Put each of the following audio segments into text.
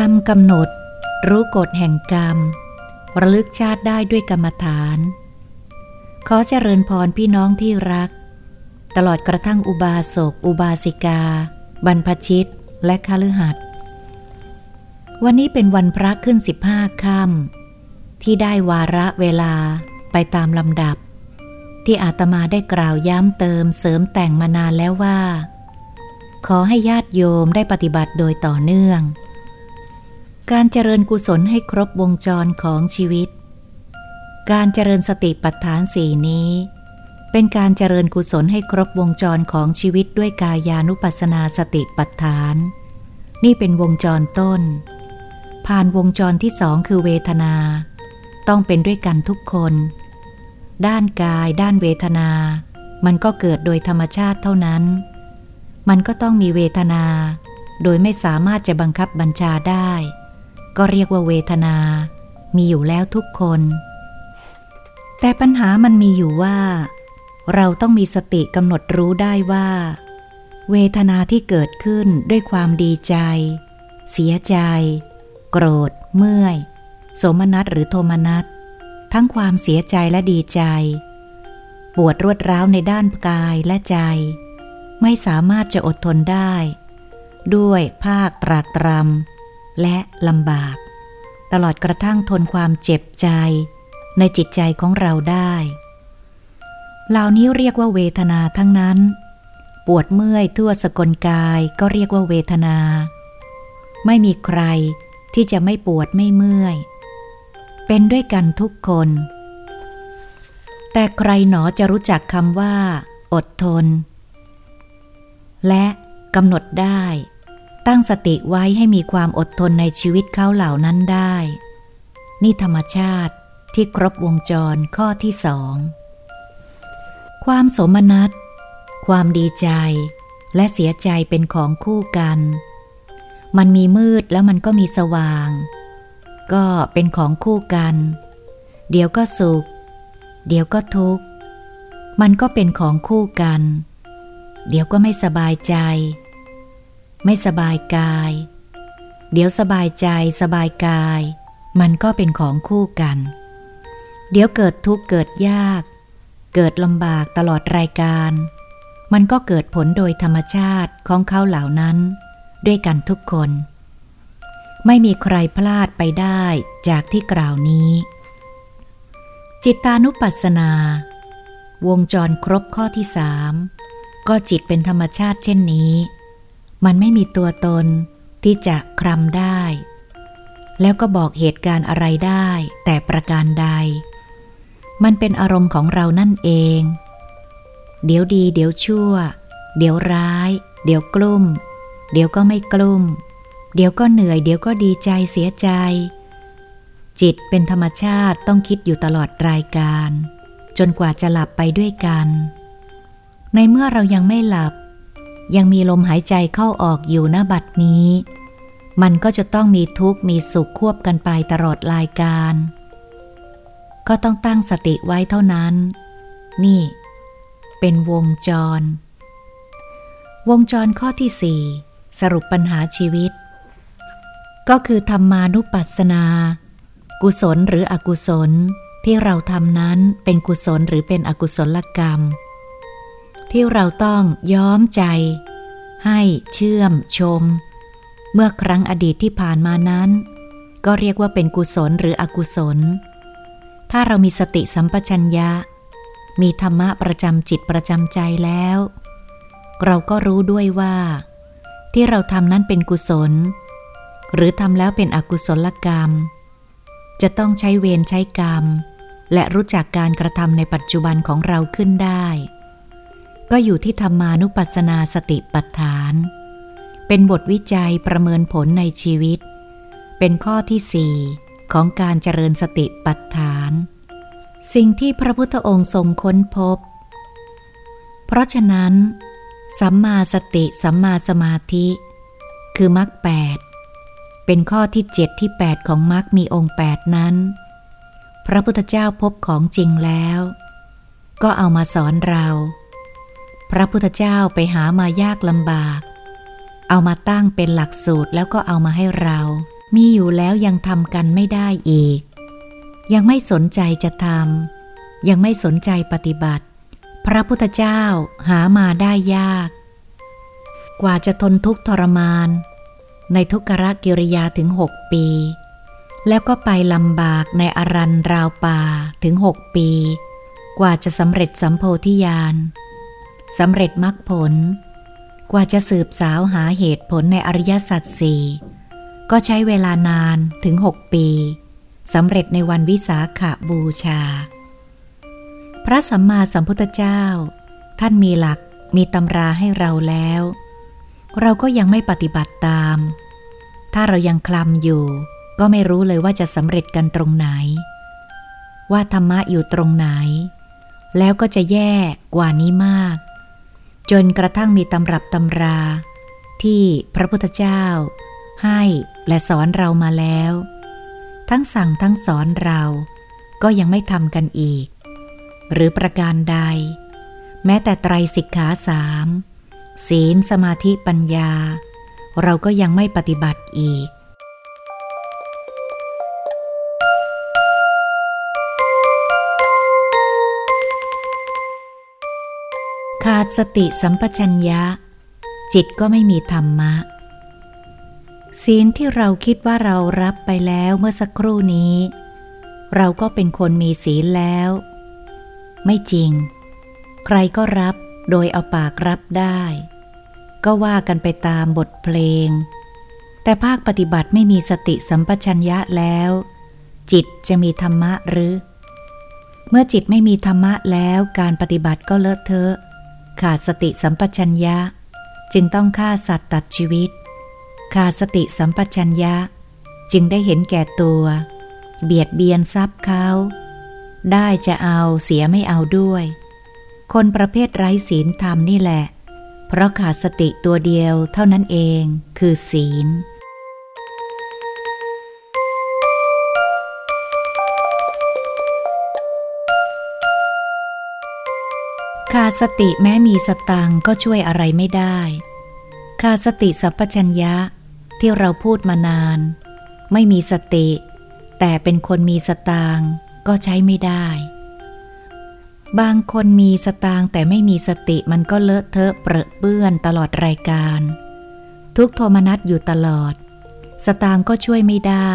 กรรมกำหนด รู้กฎแห่งกรรม ระลึกชาติได้ด้วยกรรมฐาน ขอเจริญพรพี่น้องที่รัก ตลอดกระทั่งอุบาสก อุบาสิกา บรรพชิต และคฤหัสถ์วันนี้เป็นวันพระขึ้นสิบห้าค่ำที่ได้วาระเวลาไปตามลำดับ ที่อาตมาได้กล่าวย้ำเติมเสริมแต่งมานานแล้วว่า ขอให้ญาติโยมได้ปฏิบัติโดยต่อเนื่อง การเจริญกุศลให้ครบวงจรของชีวิต การเจริญสติปัฏฐานสี่นี้ เป็นการเจริญกุศลให้ครบวงจรของชีวิตด้วยกายานุปัสนาสติปัฏฐาน นี่เป็นวงจรต้น ผ่านวงจรที่สองคือเวทนา ต้องเป็นด้วยกันทุกคน ด้านกายด้านเวทนา มันก็เกิดโดยธรรมชาติเท่านั้น มันก็ต้องมีเวทนา โดยไม่สามารถจะบังคับบัญชาได้ ก็เรียกว่าเวทนา มีอยู่แล้วทุกคน แต่ปัญหามันมีอยู่ว่า เราต้องมีสติกำหนดรู้ได้ว่า เวทนาที่เกิดขึ้นด้วยความดีใจ เสียใจ โกรธ เมื่อยโสมนัสหรือโทมนัสทั้งความเสียใจและดีใจ ปวดรวดร้าวในด้านกายและใจ ไม่สามารถจะอดทนได้ ด้วยภาคตรากตรำ และลำบาก ตลอดกระทั่งทนความเจ็บใจ ในจิตใจของเราได้เหล่านี้เรียกว่าเวทนาทั้งนั้น ปวดเมื่อยทั่วสกลกายก็เรียกว่าเวทนา ไม่มีใครที่จะไม่ปวดไม่เมื่อย เป็นด้วยกันทุกคน แต่ใครหนอจะรู้จักคำว่า อดทน และกำหนดได้ ตั้งสติไว้ให้มีความอดทนในชีวิตเขาเหล่านั้นได้ นี่ธรรมชาติที่ครบวงจรข้อที่สอง ความสมนัตความดีใจ และเสียใจเป็นของคู่กัน มันมีมืดแล้วมันก็มีสว่าง ก็เป็นของคู่กัน เดี๋ยวก็สุข เดี๋ยวก็ทุกข์ มันก็เป็นของคู่กัน เดี๋ยวก็ไม่สบายใจ ไม่สบายกาย เดี๋ยวสบายใจสบายกาย มันก็เป็นของคู่กัน เดี๋ยวเกิดทุกข์เกิดยาก เกิดลำบากตลอดรายการ มันก็เกิดผลโดยธรรมชาติของเขาเหล่านั้น ด้วยกันทุกคน ไม่มีใครพลาดไปได้จากที่กล่าวนี้ จิตานุปัสสนา วงจรครบข้อที่สามก็จิตเป็นธรรมชาติเช่นนี้ มันไม่มีตัวตนที่จะคลำได้ แล้วก็บอกเหตุการณ์อะไรได้ แต่ประการใด มันเป็นอารมณ์ของเรานั่นเอง เดี๋ยวดี เดี๋ยวชั่ว เดี๋ยวร้าย เดี๋ยวกลุ้มเดี๋ยวก็ไม่กลุ้มเดี๋ยวก็เหนื่อย เดี๋ยวก็ดีใจเสียใจ จิตเป็นธรรมชาติต้องคิดอยู่ตลอดรายการ จนกว่าจะหลับไปด้วยกัน ในเมื่อเรายังไม่หลับ ยังมีลมหายใจเข้าออกอยู่ณบัดนี้ มันก็จะต้องมีทุกข์มีสุขควบกันไปตลอดรายการ ก็ต้องตั้งสติไว้เท่านั้น นี่ เป็นวงจร วงจรข้อที่สี่สรุปปัญหาชีวิต ก็คือธรรมานุปัสสนา กุศลหรืออกุศลที่เราทำนั้นเป็นกุศลหรือเป็นอกุศลกรรม ที่เราต้องย้อมใจ ให้เชื่อมชม เมื่อครั้งอดีตที่ผ่านมานั้น ก็เรียกว่าเป็นกุศลหรืออกุศล ถ้าเรามีสติสัมปชัญญะ มีธรรมะประจำจิตประจำใจแล้ว เราก็รู้ด้วยว่า ที่เราทำนั้นเป็นกุศล หรือทำแล้วเป็นอกุศลกรรม จะต้องใช้เวรใช้กรรม และรู้จักการกระทำในปัจจุบันของเราขึ้นได้ ก็อยู่ที่ธรรมานุปัสสนาสติปัฏฐาน เป็นบทวิจัยประเมินผลในชีวิต เป็นข้อที่สี่ของการเจริญสติปัฏฐาน สิ่งที่พระพุทธองค์ทรงค้นพบ เพราะฉะนั้น สัมมาสติสัมมาสมาธิ คือมรรคแปดเป็นข้อที่เจ็ดที่แปดของมรรคมีองค์แปดนั้น พระพุทธเจ้าพบของจริงแล้ว ก็เอามาสอนเรา พระพุทธเจ้าไปหามายากลำบาก เอามาตั้งเป็นหลักสูตรแล้วก็เอามาให้เรา มีอยู่แล้วยังทำกันไม่ได้อีก ยังไม่สนใจจะทำยังไม่สนใจปฏิบัติ พระพุทธเจ้าหามาได้ยาก กว่าจะทนทุกข์ทรมาน ในทุกขรกิริยาถึงหกปี แล้วก็ไปลำบากในอรันราวป่าถึงหกปี กว่าจะสำเร็จสัมโพธิญาณ สำเร็จมรรคผล กว่าจะสืบสาวหาเหตุผลในอริยสัจสี่ก็ใช้เวลานานถึงหกปีสำเร็จในวันวิสาขาบูชา พระสัมมาสัมพุทธเจ้า ท่านมีหลักมีตำราให้เราแล้ว เราก็ยังไม่ปฏิบัติตาม ถ้าเรายังคลำอยู่ ก็ไม่รู้เลยว่าจะสำเร็จกันตรงไหน ว่าธรรมะอยู่ตรงไหน แล้วก็จะแย่กว่านี้มาก จนกระทั่งมีตำรับตำรา ที่พระพุทธเจ้า ให้และสอนเรามาแล้ว ทั้งสั่งทั้งสอนเราก็ยังไม่ทำกันอีก หรือประการใด แม้แต่ไตรสิกขาสามศีลสมาธิปัญญา เราก็ยังไม่ปฏิบัติอีก ขาดสติสัมปชัญญะ จิตก็ไม่มีธรรมะ ศีลที่เราคิดว่าเรารับไปแล้วเมื่อสักครู่นี้ เราก็เป็นคนมีศีลแล้ว ไม่จริง ใครก็รับโดยเอาปากรับได้ ก็ว่ากันไปตามบทเพลง แต่ภาคปฏิบัติไม่มีสติสัมปชัญญะแล้ว จิตจะมีธรรมะหรือ เมื่อจิตไม่มีธรรมะแล้วการปฏิบัติก็เลอะเทอะ ขาดสติสัมปชัญญะ จึงต้องฆ่าสัตว์ตัดชีวิต ขาดสติสัมปชัญญะ จึงได้เห็นแก่ตัว เบียดเบียนทรัพย์เขา ได้จะเอาเสียไม่เอาด้วย คนประเภทไร้ศีลธรรมนี่แหละ เพราะขาดสติตัวเดียวเท่านั้นเองคือศีล ขาดสติแม้มีสตังก็ช่วยอะไรไม่ได้ขาดสติสัพพัญญะที่เราพูดมานาน ไม่มีสติ แต่เป็นคนมีสตางก็ใช้ไม่ได้ บางคนมีสตางแต่ไม่มีสติมันก็เลอะเทอะเปรอะเปื้อนตลอดรายการ ทุกโทมนัสอยู่ตลอด สตางก็ช่วยไม่ได้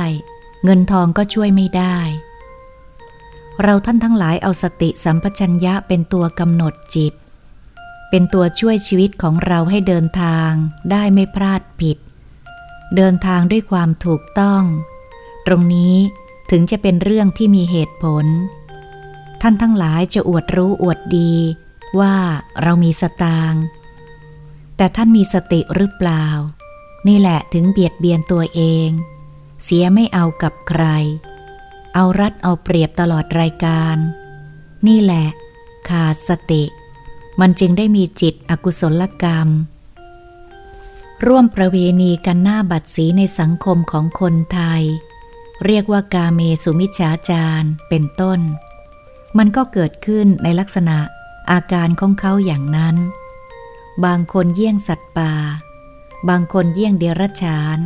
เงินทองก็ช่วยไม่ได้ เราท่านทั้งหลายเอาสติสัมปชัญญะเป็นตัวกำหนดจิต เป็นตัวช่วยชีวิตของเราให้เดินทางได้ไม่พลาดผิด เดินทางด้วยความถูกต้อง ตรงนี้ถึงจะเป็นเรื่องที่มีเหตุผล ท่านทั้งหลายจะอวดรู้อวดดี ว่าเรามีสตางแต่ท่านมีสติหรือเปล่า นี่แหละถึงเบียดเบียนตัวเอง เสียไม่เอากับใคร เอารัดเอาเปรียบตลอดรายการ นี่แหละ ขาดสติ มันจึงได้มีจิตอกุศลกรรม ร่วมประเวณีกันหน้าบัตรสีในสังคมของคนไทย เรียกว่ากาเมสุมิชาจารเป็นต้น มันก็เกิดขึ้นในลักษณะอาการของเขาอย่างนั้น บางคนเยี่ยงสัตว์ป่า บางคนเยี่ยงเดรัจฉาน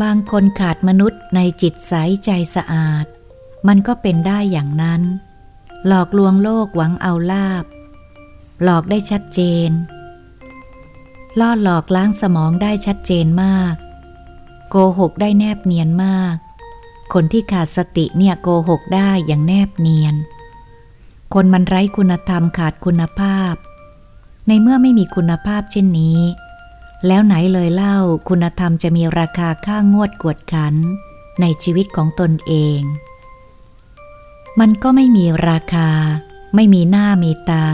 บางคนขาดมนุษย์ในจิตใสใจสะอาด มันก็เป็นได้อย่างนั้น หลอกลวงโลกหวังเอาลาบ หลอกได้ชัดเจน ล่อหลอกล้างสมองได้ชัดเจนมาก โกหกได้แนบเนียนมาก คนที่ขาดสติเนี่ยโกหกได้อย่างแนบเนียน คนมันไร้คุณธรรมขาดคุณภาพ ในเมื่อไม่มีคุณภาพเช่นนี้ แล้วไหนเลยเล่าคุณธรรมจะมีราคาค่างวดกวดขัน ในชีวิตของตนเอง มันก็ไม่มีราคา ไม่มีหน้ามีตา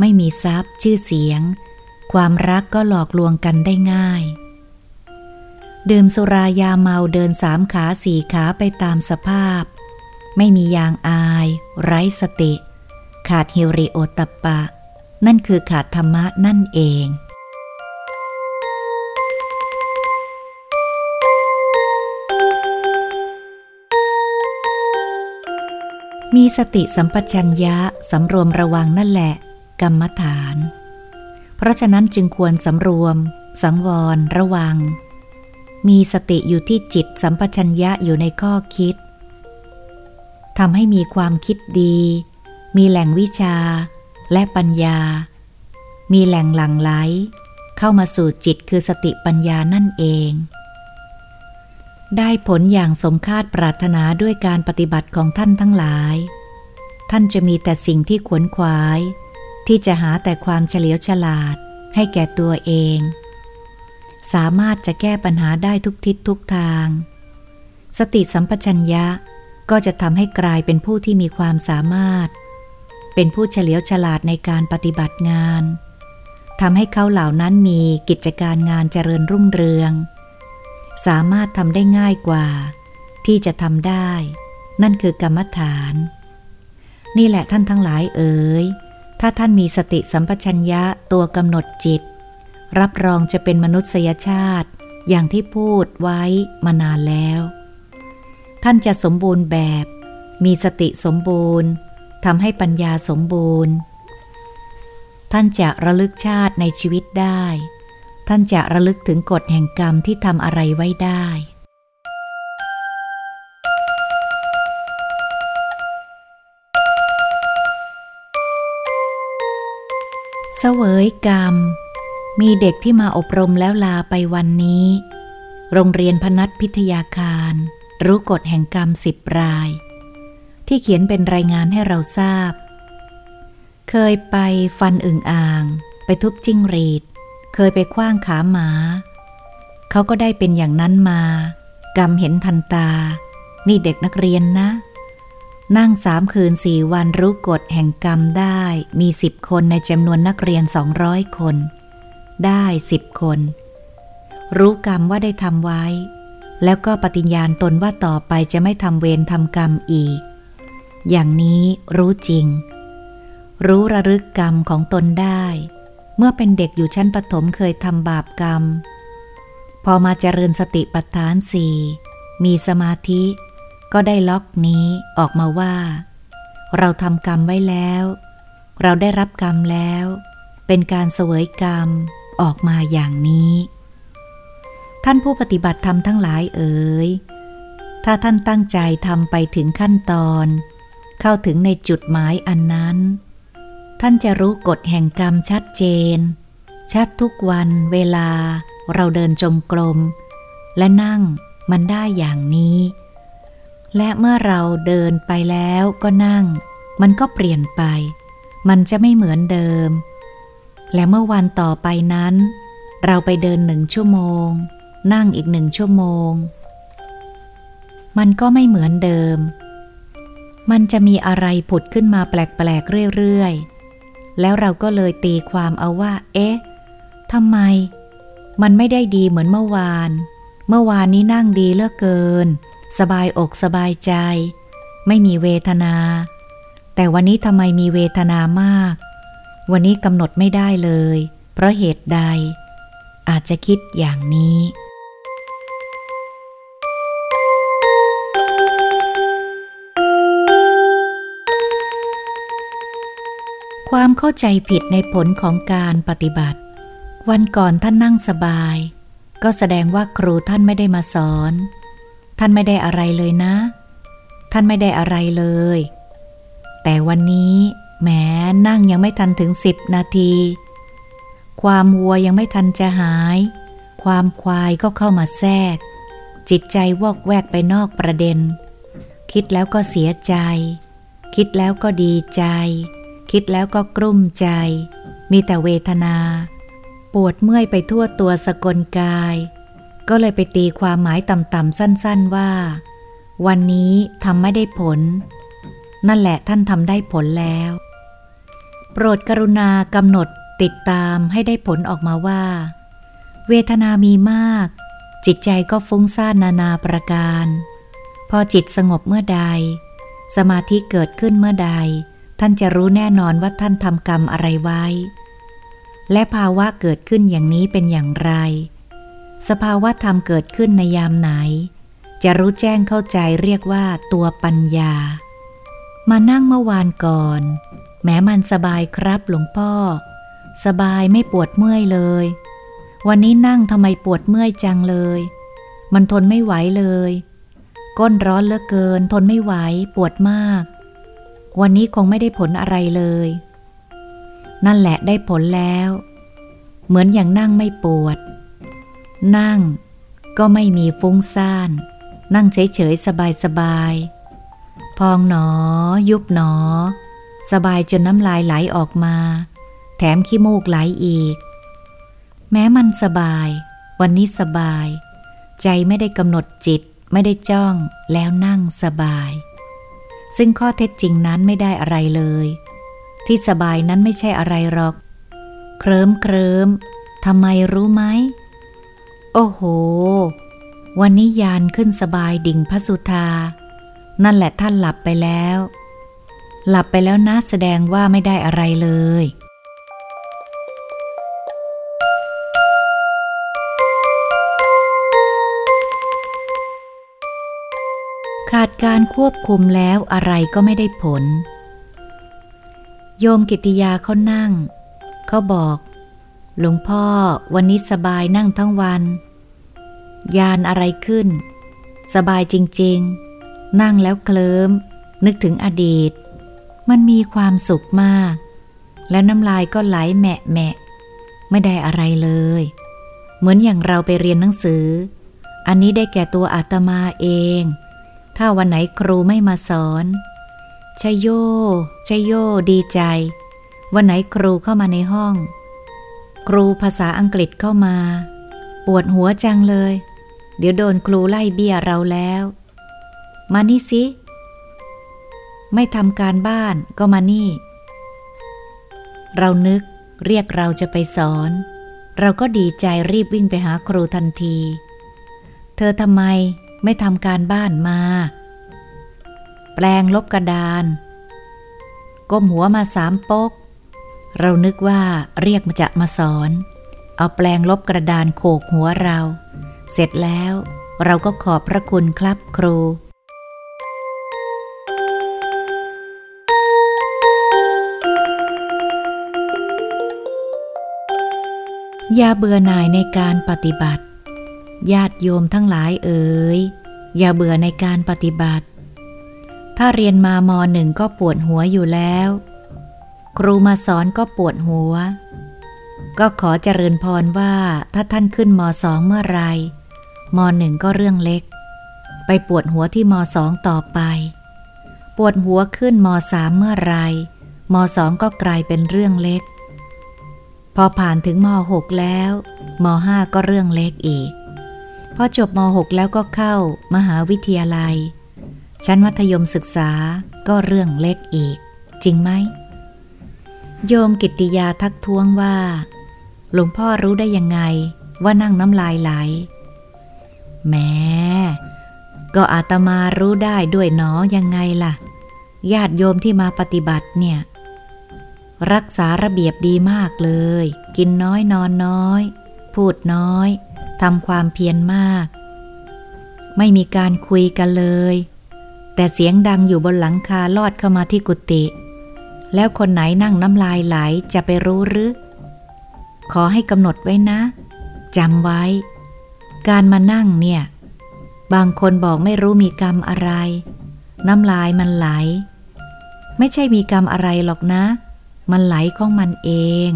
ไม่มีทรัพย์ ชื่อเสียง ความรักก็หลอกลวงกันได้ง่าย ดื่มสุรายาเมาเดินสามขาสี่ขาไปตามสภาพ ไม่มียางอาย ไร้สติ ขาดฮิริโอตปะนั่นคือขาดธรรมะนั่นเอง มีสติสัมปชัญญะสำรวมระวังนั่นแหละ กรรมฐาน เพราะฉะนั้นจึงควรสำรวม สังวร ระวัง มีสติอยู่ที่จิตสัมปชัญญะอยู่ในข้อคิดทำให้มีความคิดดี มีแหล่งวิชาและปัญญา มีแหล่งหลั่งไหล เข้ามาสู่จิตคือสติปัญญานั่นเอง ได้ผลอย่างสมคาดปรารถนาด้วยการปฏิบัติของท่านทั้งหลาย ท่านจะมีแต่สิ่งที่ขวนขวาย ที่จะหาแต่ความเฉลียวฉลาดให้แก่ตัวเอง สามารถจะแก้ปัญหาได้ทุกทิศทุกทาง สติสัมปชัญญะก็จะทำให้กลายเป็นผู้ที่มีความสามารถ เป็นผู้เฉลียวฉลาดในการปฏิบัติงานทำให้เขาเหล่านั้นมีกิจการงานเจริญรุ่งเรือง สามารถทำได้ง่ายกว่า ที่จะทำได้ นั่นคือกรรมฐาน นี่แหละท่านทั้งหลายเอ๋ยถ้าท่านมีสติสัมปชัญญะตัวกำหนดจิต รับรองจะเป็นมนุษยชาติ อย่างที่พูดไว้มานานแล้ว ท่านจะสมบูรณ์แบบ มีสติสมบูรณ์ทำให้ปัญญาสมบูรณ์ ท่านจะระลึกชาติในชีวิตได้ ท่านจะระลึกถึงกฎแห่งกรรมที่ทำอะไรไว้ได้ เสวยกรรม มีเด็กที่มาอบรมแล้วลาไปวันนี้ โรงเรียนพนัสพิทยาคาร รู้กฎแห่งกรรมสิบราย ที่เขียนเป็นรายงานให้เราทราบ เคยไปฟันอึ่งอ่าง ไปทุบจิ้งรีด เคยไปคว้างขาหมา เขาก็ได้เป็นอย่างนั้นมา กรรมเห็นทันตา นี่เด็กนักเรียนนะ นั่งสามคืนสี่วันรู้กฎแห่งกรรมได้มีสิบคนในจำนวนนักเรียนสองร้อยคน ได้สิบคน รู้กรรมว่าได้ทำไว้ แล้วก็ปฏิญญาณตนว่าต่อไปจะไม่ทำเวรทำกรรมอีก อย่างนี้รู้จริง รู้ระลึกกรรมของตนได้ มื่อเป็นเด็กอยู่ชั้นปฐมเคยทำบาปกรรม พอมาเจริญสติปัฏฐานสี่มีสมาธิ ก็ได้ล็อกนี้ออกมาว่า เราทำกรรมไว้แล้ว เราได้รับกรรมแล้ว เป็นการเสวยกรรมออกมาอย่างนี้ ท่านผู้ปฏิบัติธรรมทั้งหลายเอ๋ยถ้าท่านตั้งใจทำไปถึงขั้นตอน เข้าถึงในจุดหมายอันนั้น ท่านจะรู้กฎแห่งกรรมชัดเจน ชัดทุกวันเวลาเราเดินจมกลมและนั่งมันได้อย่างนี้ และเมื่อเราเดินไปแล้วก็นั่ง มันก็เปลี่ยนไป มันจะไม่เหมือนเดิม และเมื่อวันต่อไปนั้น เราไปเดินหนึ่งชั่วโมง นั่งอีกหนึ่งชั่วโมง มันก็ไม่เหมือนเดิม มันจะมีอะไรผุดขึ้นมาแปลกๆเรื่อยๆ แล้วเราก็เลยตีความเอาว่า เอ๊ะทำไม มันไม่ได้ดีเหมือนเมื่อวาน เมื่อวานนี้นั่งดีเลือกเกิน สบายอกสบายใจ ไม่มีเวทนา แต่วันนี้ทำไมมีเวทนามาก วันนี้กำหนดไม่ได้เลย เพราะเหตุใด อาจจะคิดอย่างนี้ ความเข้าใจผิดในผลของการปฏิบัติ วันก่อนท่านนั่งสบาย ก็แสดงว่าครูท่านไม่ได้มาสอน ท่านไม่ได้อะไรเลยนะ ท่านไม่ได้อะไรเลย แต่วันนี้แม้นั่งยังไม่ทันถึงสิบนาที ความวัวยังไม่ทันจะหาย ความควายก็เข้ามาแทรก จิตใจวอกแวกไปนอกประเด็น คิดแล้วก็เสียใจ คิดแล้วก็ดีใจ คิดแล้วก็กลุ้มใจ มีแต่เวทนา ปวดเมื่อยไปทั่วตัวสกลกาย ก็เลยไปตีความหมายต่ำๆสั้นๆว่า วันนี้ทำไม่ได้ผล นั่นแหละท่านทำได้ผลแล้ว โปรดกรุณากำหนดติดตามให้ได้ผลออกมาว่า เวทนามีมาก จิตใจก็ฟุ้งซ่านนานาประการ พอจิตสงบเมื่อใด สมาธิเกิดขึ้นเมื่อใด ท่านจะรู้แน่นอนว่าท่านทำกรรมอะไรไว้ และภาวะเกิดขึ้นอย่างนี้เป็นอย่างไร สภาวะธรรมเกิดขึ้นในยามไหน จะรู้แจ้งเข้าใจเรียกว่าตัวปัญญา มานั่งเมื่อวานก่อน แม้มันสบายครับหลวงพ่อ สบายไม่ปวดเมื่อยเลย วันนี้นั่งทำไมปวดเมื่อยจังเลย มันทนไม่ไหวเลย ก้นร้อนเหลือเกิน ทนไม่ไหวปวดมาก วันนี้คงไม่ได้ผลอะไรเลย นั่นแหละได้ผลแล้ว เหมือนอย่างนั่งไม่ปวด นั่งก็ไม่มีฟุ้งซ่าน นั่งเฉยๆ สบายๆ พองหนอ ยุบหนอ สบายจนน้ำลายไหลออกมา แถมขี้มูกไหลอีก แม้มันสบาย วันนี้สบาย ใจไม่ได้กำหนดจิตไม่ได้จ้องแล้วนั่งสบาย ซึ่งข้อเท็จจริงนั้นไม่ได้อะไรเลย ที่สบายนั้นไม่ใช่อะไรหรอก เคลิ้มเคลิ้มทำไมรู้ไหม โอ้โห วันนี้ยานขึ้นสบายดิ่งพระสุธา นั่นแหละท่านหลับไปแล้ว หลับไปแล้วนะแสดงว่าไม่ได้อะไรเลย ขาดการควบคุมแล้วอะไรก็ไม่ได้ผล โยมกิติยาเขานั่ง เขาบอก หลวงพ่อวันนี้สบายนั่งทั้งวัน ยานอะไรขึ้น สบายจริง ๆ นั่งแล้วเคลิมนึกถึงอดีต มันมีความสุขมาก แล้วน้ำลายก็ไหลแมะแมะ ไม่ได้อะไรเลย เหมือนอย่างเราไปเรียนหนังสือ อันนี้ได้แก่ตัวอาตมาเอง ถ้าวันไหนครูไม่มาสอนชยโยชยโยดีใจ วันไหนครูเข้ามาในห้อง ครูภาษาอังกฤษเข้ามา ปวดหัวจังเลย เดี๋ยวโดนครูไล่เบี้ยเราแล้ว มานี่สิ ไม่ทำการบ้านก็มานี่ เรานึกเรียกเราจะไปสอน เราก็ดีใจรีบวิ่งไปหาครูทันที เธอทำไม ไม่ทำการบ้านมา แปลงลบกระดาน ก้มหัวมาสามปก เรานึกว่าเรียกมาจะมาสอน เอาแปลงลบกระดานโขกหัวเรา เสร็จแล้วเราก็ขอบพระคุณครับครูอย่าเบื่อหน่ายในการปฏิบัติ ญาติโยมทั้งหลายเอ๋ยอย่าเบื่อในการปฏิบัติ ถ้าเรียนมามหนึ่งก็ปวดหัวอยู่แล้ว ครูมาสอนก็ปวดหัว ก็ขอเจริญพรว่าถ้าท่านขึ้นมสองเมื่อไรมหนึ่งก็เรื่องเล็ก ไปปวดหัวที่มสองต่อไป ปวดหัวขึ้นมสามเมื่อไรมสองก็กลายเป็นเรื่องเล็ก พอผ่านถึงมหกแล้วมห้าก็เรื่องเล็กอีก พอจบมหกแล้วก็เข้ามหาวิทยาลัย ชั้นมัธยมศึกษาก็เรื่องเล็กอีก จริงไหม โยมกิติยาทักท้วงว่า หลวงพ่อรู้ได้ยังไงว่านั่งน้ำลายไหลแม้ก็อาตมารู้ได้ด้วยหนอยังไงล่ะ ญาติโยมที่มาปฏิบัติเนี่ย รักษาระเบียบดีมากเลย กินน้อยนอนน้อย พูดน้อย ทำความเพียรมาก ไม่มีการคุยกันเลย แต่เสียงดังอยู่บนหลังคาลอดเข้ามาที่กุฏิแล้วคนไหนนั่งน้ำลายไหลจะไปรู้หรือ ขอให้กำหนดไว้นะจำไว้ การมานั่งเนี่ย บางคนบอกไม่รู้มีกรรมอะไร น้ำลายมันไหล ไม่ใช่มีกรรมอะไรหรอกนะ มันไหลของมันเอง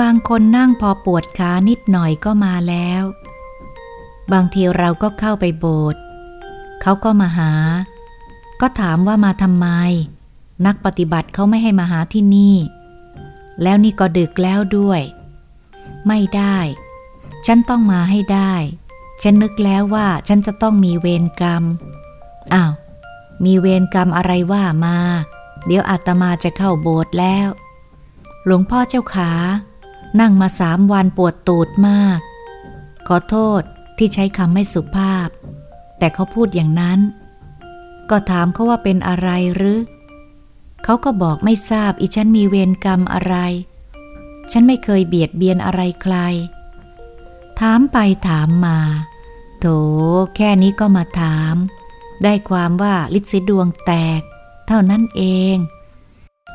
บางคนนั่งพอปวดขานิดหน่อยก็มาแล้ว บางทีเราก็เข้าไปโบสถ์เขาก็มาหา ก็ถามว่ามาทำไม นักปฏิบัติเขาไม่ให้มาหาที่นี่ แล้วนี่ก็ดึกแล้วด้วย ไม่ได้ ฉันต้องมาให้ได้ ฉันนึกแล้วว่าฉันจะต้องมีเวรกรรม อ้าว มีเวรกรรมอะไรว่ามา เดี๋ยวอาตมาจะเข้าโบสถ์แล้ว หลวงพ่อเจ้าขา นั่งมาสามวันปวดตูดมาก ขอโทษที่ใช้คำไม่สุภาพ แต่เขาพูดอย่างนั้น ก็ถามเขาว่าเป็นอะไรหรือ เขาก็บอกไม่ทราบอีฉันมีเวรกรรมอะไร ฉันไม่เคยเบียดเบียนอะไรใคร ถามไปถามมา โถแค่นี้ก็มาถาม ได้ความว่าลิศดวงแตก เท่านั้นเอง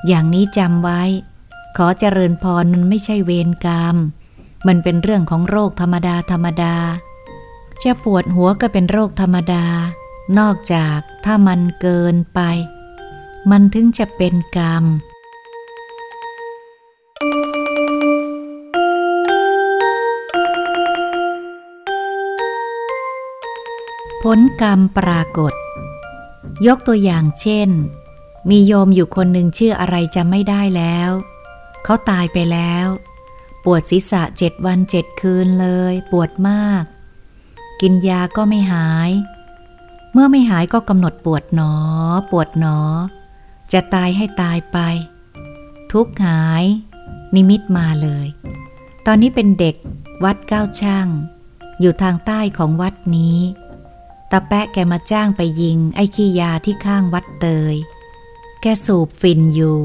อย่างนี้จำไว้ ขอเจริญพรมันไม่ใช่เวรกรรม มันเป็นเรื่องของโรคธรรมดาธรรมดา จะปวดหัวก็เป็นโรคธรรมดา นอกจากถ้ามันเกินไป มันถึงจะเป็นกรรม ผลกรรมปรากฏ ยกตัวอย่างเช่น มีโยมอยู่คนหนึ่งชื่ออะไรจำไม่ได้แล้ว เขาตายไปแล้ว ปวดศีรษะเจ็ดวันเจ็ดคืนเลย ปวดมาก กินยาก็ไม่หาย เมื่อไม่หายก็กำหนดปวดหนอ ปวดหนอ จะตายให้ตายไป ทุกหาย นิมิตมาเลย ตอนนี้เป็นเด็กวัดก้าวช่าง อยู่ทางใต้ของวัดนี้ตาแปะแกมาจ้างไปยิงไอ้ขี้ยาที่ข้างวัดเตย แกสูบฟินอยู่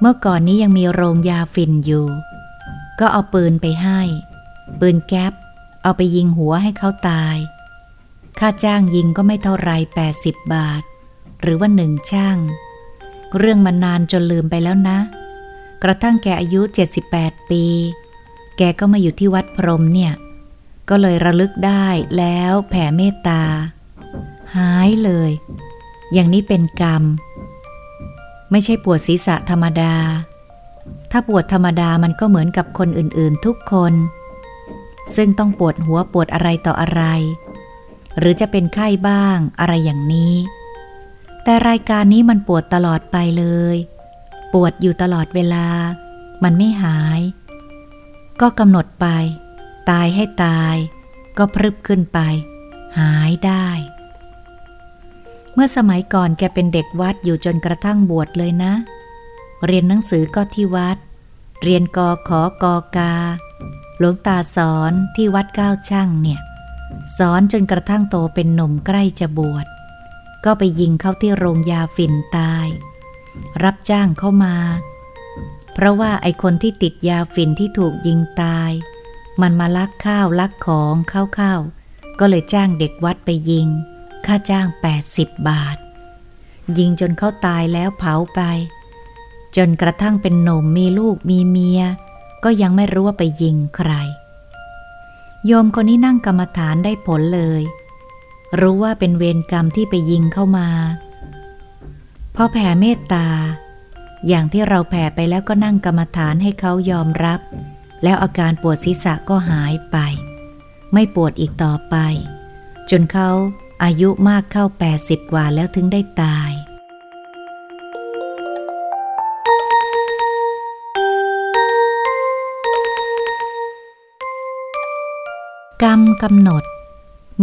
เมื่อก่อนนี้ยังมีโรงยาฟินอยู่ ก็เอาปืนไปให้ ปืนแก๊ป เอาไปยิงหัวให้เขาตาย ค่าจ้างยิงก็ไม่เท่าไรแปดสิบบาท หรือว่าหนึ่งช่าง เรื่องมันนานจนลืมไปแล้วนะ กระทั่งแกอายุ 78 ปี แกก็มาอยู่ที่วัดพรมเนี่ย ก็เลยระลึกได้แล้วแผ่เมตตา หายเลย อย่างนี้เป็นกรรม ไม่ใช่ปวดศีรษะธรรมดา ถ้าปวดธรรมดามันก็เหมือนกับคนอื่นๆทุกคน ซึ่งต้องปวดหัวปวดอะไรต่ออะไร หรือจะเป็นไข้บ้างอะไรอย่างนี้ แต่รายการนี้มันปวดตลอดไปเลย ปวดอยู่ตลอดเวลา มันไม่หาย ก็กำหนดไป ตายให้ตาย ก็พรึบขึ้นไป หายได้ เมื่อสมัยก่อนแกเป็นเด็กวัดอยู่จนกระทั่งบวชเลยนะ เรียนหนังสือก็ที่วัด เรียนกอขอกอกา หลวงตาสอนที่วัดก้าวช่างเนี่ย สอนจนกระทั่งโตเป็นหนุ่มใกล้จะบวช ก็ไปยิงเข้าที่โรงยาฝิ่นตาย รับจ้างเข้ามา เพราะว่าไอคนที่ติดยาฝิ่นที่ถูกยิงตาย มันมาลักข้าวลักของเข้าๆก็เลยจ้างเด็กวัดไปยิง ค่าจ้าง 80 บาท ยิงจนเขาตายแล้วเผาไป จนกระทั่งเป็นหนุ่มมีลูกมีเมีย ก็ยังไม่รู้ว่าไปยิงใคร โยมคนนี้นั่งกรรมฐานได้ผลเลย รู้ว่าเป็นเวรกรรมที่ไปยิงเข้ามาพอแผ่เมตตา อย่างที่เราแผ่ไปแล้วก็นั่งกรรมฐานให้เขายอมรับ แล้วอาการปวดศีรษะก็หายไป ไม่ปวดอีกต่อไป จนเขา อายุมากเข้า 80 กว่าแล้วถึงได้ตาย กรรมกำหนด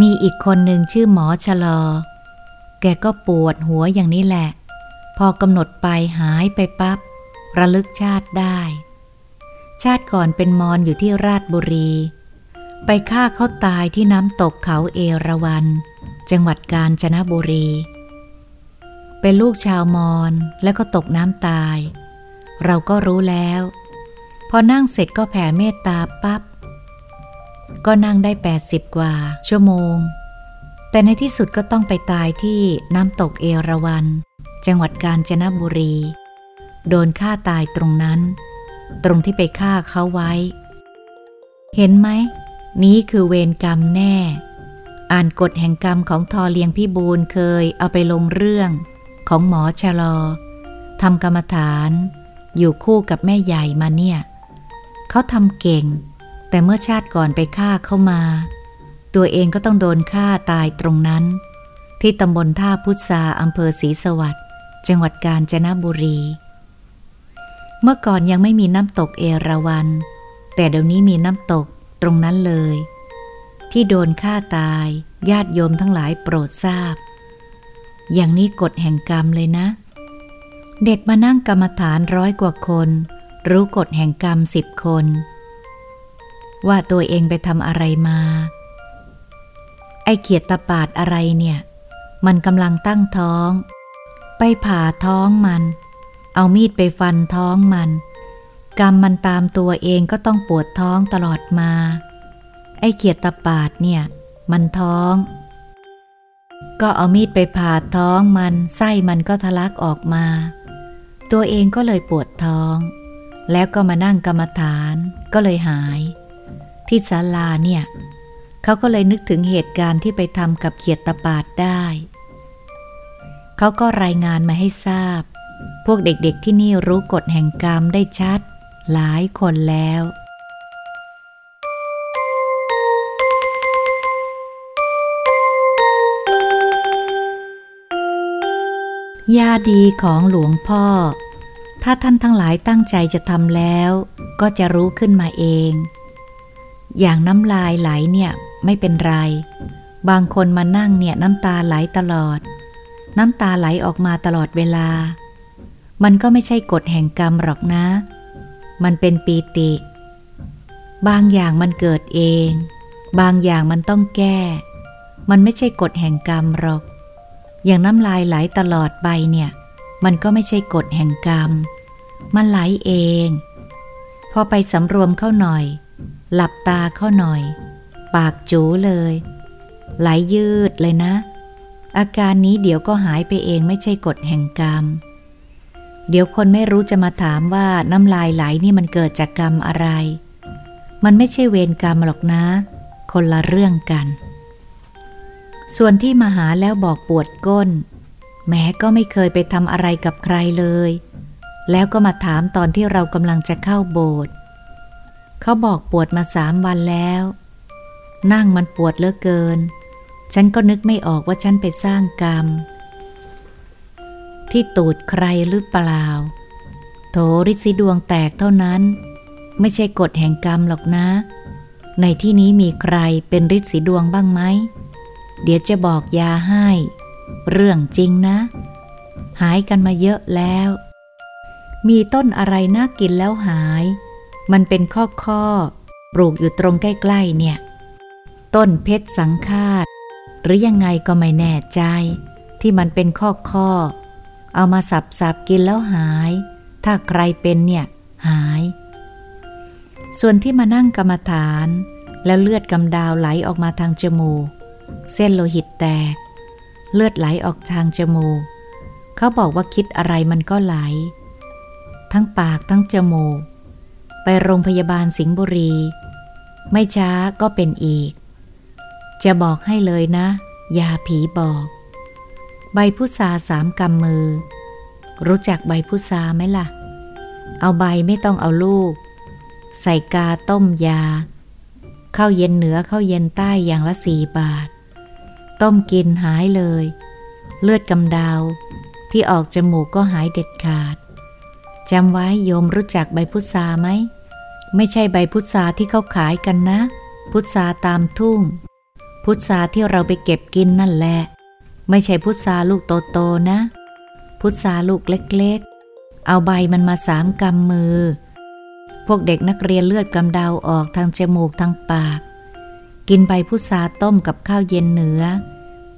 มีอีกคนหนึ่งชื่อหมอชะลอ แกก็ปวดหัวอย่างนี้แหละ พอกำหนดไปหายไปปับ๊บระลึกชาติได้ ชาติก่อนเป็นมอนอยู่ที่ราชบุรี ไปฆ่าเขาตายที่น้ำตกเขาเอราวัน จังหวัดกาญจนบุรี เป็นลูกชาวมอนแล้วก็ตกน้ำตาย เราก็รู้แล้ว พอนั่งเสร็จก็แผ่เมตตาปับ๊บ ก็นั่งได้ 80 กว่า ชั่วโมง แต่ในที่สุดก็ต้องไปตายที่น้ำตกเอราวัน จังหวัดกาญจนบุรี โดนฆ่าตายตรงนั้น ตรงที่ไปฆ่าเขาไว้ เห็นไหม นี้คือเวรกรรมแน่ อ่านกฎแห่งกรรมของทอเลียงพี่บูลเคยเอาไปลงเรื่อง ของหมอชะลอทำกรรมฐาน อยู่คู่กับแม่ใหญ่มาเนี่ย เขาทำเก่ง แต่เมื่อชาติก่อนไปฆ่าเข้ามา ตัวเองก็ต้องโดนฆ่าตายตรงนั้น ที่ตำบลท่าพุทราอำเภอศรีสวัสดิ์จังหวัดกาญจนบุรี เมื่อก่อนยังไม่มีน้ำตกเอราวัน แต่เดี๋ยวนี้มีน้ำตกตรงนั้นเลย ที่โดนฆ่าตาย ญาติโยมทั้งหลายโปรดทราบ อย่างนี้กฎแห่งกรรมเลยนะ เด็กมานั่งกรรมฐานร้อยกว่าคน รู้กฎแห่งกรรมสิบคน ว่าตัวเองไปทำอะไรมา ไอเขียดตะปาดอะไรเนี่ย มันกำลังตั้งท้อง ไปผ่าท้องมัน เอามีดไปฟันท้องมัน กรรมมันตามตัวเองก็ต้องปวดท้องตลอดมา ไอ้เขียดตะปาดเนี่ย มันท้อง ก็เอามีดไปผ่าท้องมันไส้มันก็ทะลักออกมา ตัวเองก็เลยปวดท้อง แล้วก็มานั่งกรรมฐานก็เลยหาย ที่ศาลาเนี่ยเขาก็เลยนึกถึงเหตุการณ์ที่ไปทำกับเขียดตะปาดได้เขาก็รายงานมาให้ทราบ พวกเด็กๆที่นี่รู้กฎแห่งกรรมได้ชัด หลายคนแล้ว ยาดีของหลวงพ่อ ถ้าท่านทั้งหลายตั้งใจจะทำแล้ว ก็จะรู้ขึ้นมาเอง อย่างน้ำลายไหลเนี่ยไม่เป็นไร บางคนมานั่งเนี่ยน้ำตาไหลตลอด น้ำตาไหลออกมาตลอดเวลา มันก็ไม่ใช่กฎแห่งกรรมหรอกนะ มันเป็นปีติ บางอย่างมันเกิดเอง บางอย่างมันต้องแก้ มันไม่ใช่กฎแห่งกรรมหรอก อย่างน้ำลายไหลตลอดไปเนี่ย มันก็ไม่ใช่กฎแห่งกรรม มันไหลเอง พอไปสำรวมเข้าหน่อย หลับตาเข้าหน่อย ปากจูเลย ไหลยยืดเลยนะ อาการนี้เดี๋ยวก็หายไปเองไม่ใช่กฎแห่งกรรม เดี๋ยวคนไม่รู้จะมาถามว่าน้ำลายไหลนี่มันเกิดจากกรรมอะไร มันไม่ใช่เวรกรรมหรอกนะ คนละเรื่องกัน ส่วนที่มาหาแล้วบอกปวดก้น แม้ก็ไม่เคยไปทำอะไรกับใครเลย แล้วก็มาถามตอนที่เรากำลังจะเข้าโบสถ์เขาบอกปวดมาสามวันแล้ว นั่งมันปวดเลือเกิน ฉันก็นึกไม่ออกว่าฉันไปสร้างกรรม ที่ตูดใครหรือเปล่า โถริสีดวงแตกเท่านั้น ไม่ใช่กฎแห่งกรรมหรอกนะ ในที่นี้มีใครเป็นฤทธิ์สีดวงบ้างไหม เดี๋ยวจะบอกยาให้ เรื่องจริงนะ หายกันมาเยอะแล้ว มีต้นอะไรน่ากินแล้วหาย มันเป็นข้อข้อปลูกอยู่ตรงใกล้ๆเนี่ย ต้นเพชรสังคาดหรือยังไงก็ไม่แน่ใจ ที่มันเป็นข้อข้อ เอามาสับสับกินแล้วหาย ถ้าใครเป็นเนี่ยหาย ส่วนที่มานั่งกรรมฐาน แล้วเลือดกำดาวไหลออกมาทางจมูก เส้นโลหิตแตก เลือดไหลออกทางจมูก เขาบอกว่าคิดอะไรมันก็ไหล ทั้งปากทั้งจมูก ไปโรงพยาบาลสิงห์บุรี ไม่ช้าก็เป็นอีก จะบอกให้เลยนะ ยาผีบอก ใบพุทราสามกำมือ รู้จักใบพุทราไหมล่ะ เอาใบไม่ต้องเอาลูก ใส่กาต้มยาเข้าเย็นเหนือเข้าเย็นใต้อย่างละสี่บาท ต้มกินหายเลย เลือดกำดาวที่ออกจมูกก็หายเด็ดขาดจำไว้โยมรู้จักใบพุทราไหม ไม่ใช่ใบพุทราที่เขาขายกันนะ พุทราตามทุ่ง พุทราที่เราไปเก็บกินนั่นแหละ ไม่ใช่พุทราลูกโตๆนะ พุทราลูกเล็กๆ เอาใบมันมาสามกำมือ พวกเด็กนักเรียนเลือดกำดาวออกทางจมูกทางปาก กินใบพุทราต้มกับข้าวเย็นเหนือ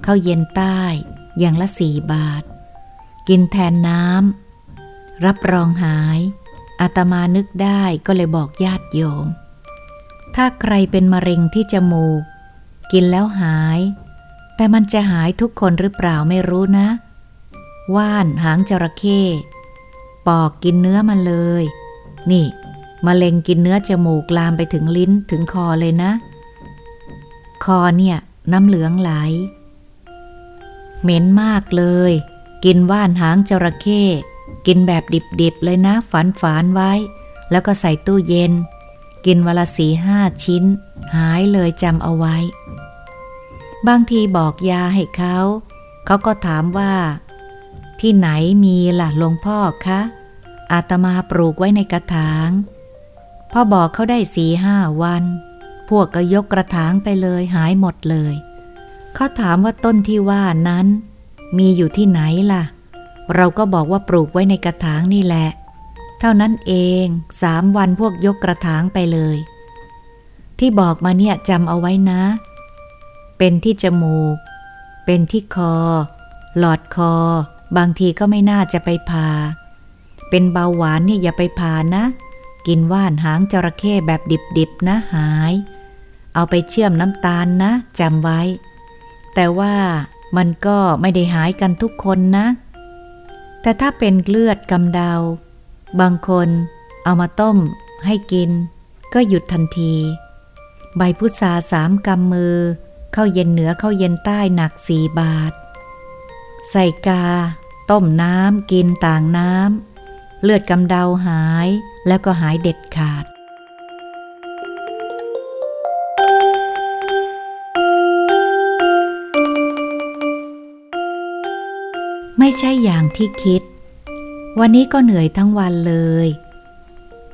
ข้าวเย็นใต้อย่างละสี่บาท กินแทนน้ำรับรองหายอาตมานึกได้ก็เลยบอกญาติโยม ถ้าใครเป็นมะเร็งที่จมูก กินแล้วหาย แต่มันจะหายทุกคนหรือเปล่าไม่รู้นะ ว่านหางจระเข้ปอกกินเนื้อมันเลย นี่มะเร็งกินเนื้อจมูกลามไปถึงลิ้นถึงคอเลยนะ คอเนี่ยน้ำเหลืองไหล เหม็นมากเลย กินว่านหางจระเข้กินแบบดิบๆเลยนะฝานฝานไว้ แล้วก็ใส่ตู้เย็น กินวันละสีห้าชิ้น หายเลยจำเอาไว้ บางทีบอกยาให้เขา เขาก็ถามว่า ที่ไหนมีล่ะหลวงพ่อคะอาตมาปลูกไว้ในกระถาง พ่อบอกเขาได้สีห้าวัน พวกก็ยกกระถางไปเลยหายหมดเลย เขาถามว่าต้นที่ว่านั้น มีอยู่ที่ไหนล่ะ เราก็บอกว่าปลูกไว้ในกระถางนี่แหละ เท่านั้นเองสามวันพวกยกกระถางไปเลย ที่บอกมาเนี่ยจำเอาไว้นะ เป็นที่จมูก เป็นที่คอ หลอดคอ บางทีก็ไม่น่าจะไปผ่าเป็นเบาหวานเนี่ยอย่าไปผ่านะกินว่านหางจระเข้แบบดิบๆนะหาย เอาไปเชื่อมน้ำตาลนะจำไว้ แต่ว่ามันก็ไม่ได้หายกันทุกคนนะ แต่ถ้าเป็นเลือดกำเดา บางคนเอามาต้มให้กิน ก็หยุดทันที ใบพุทราสามกำมือ เข้าเย็นเหนือเข้าเย็นใต้หนักสี่บาท ใส่กา ต้มน้ำกินต่างน้ำเลือดกำเดาหายแล้วก็หายเด็ดขาด ไม่ใช่อย่างที่คิด วันนี้ก็เหนื่อยทั้งวันเลย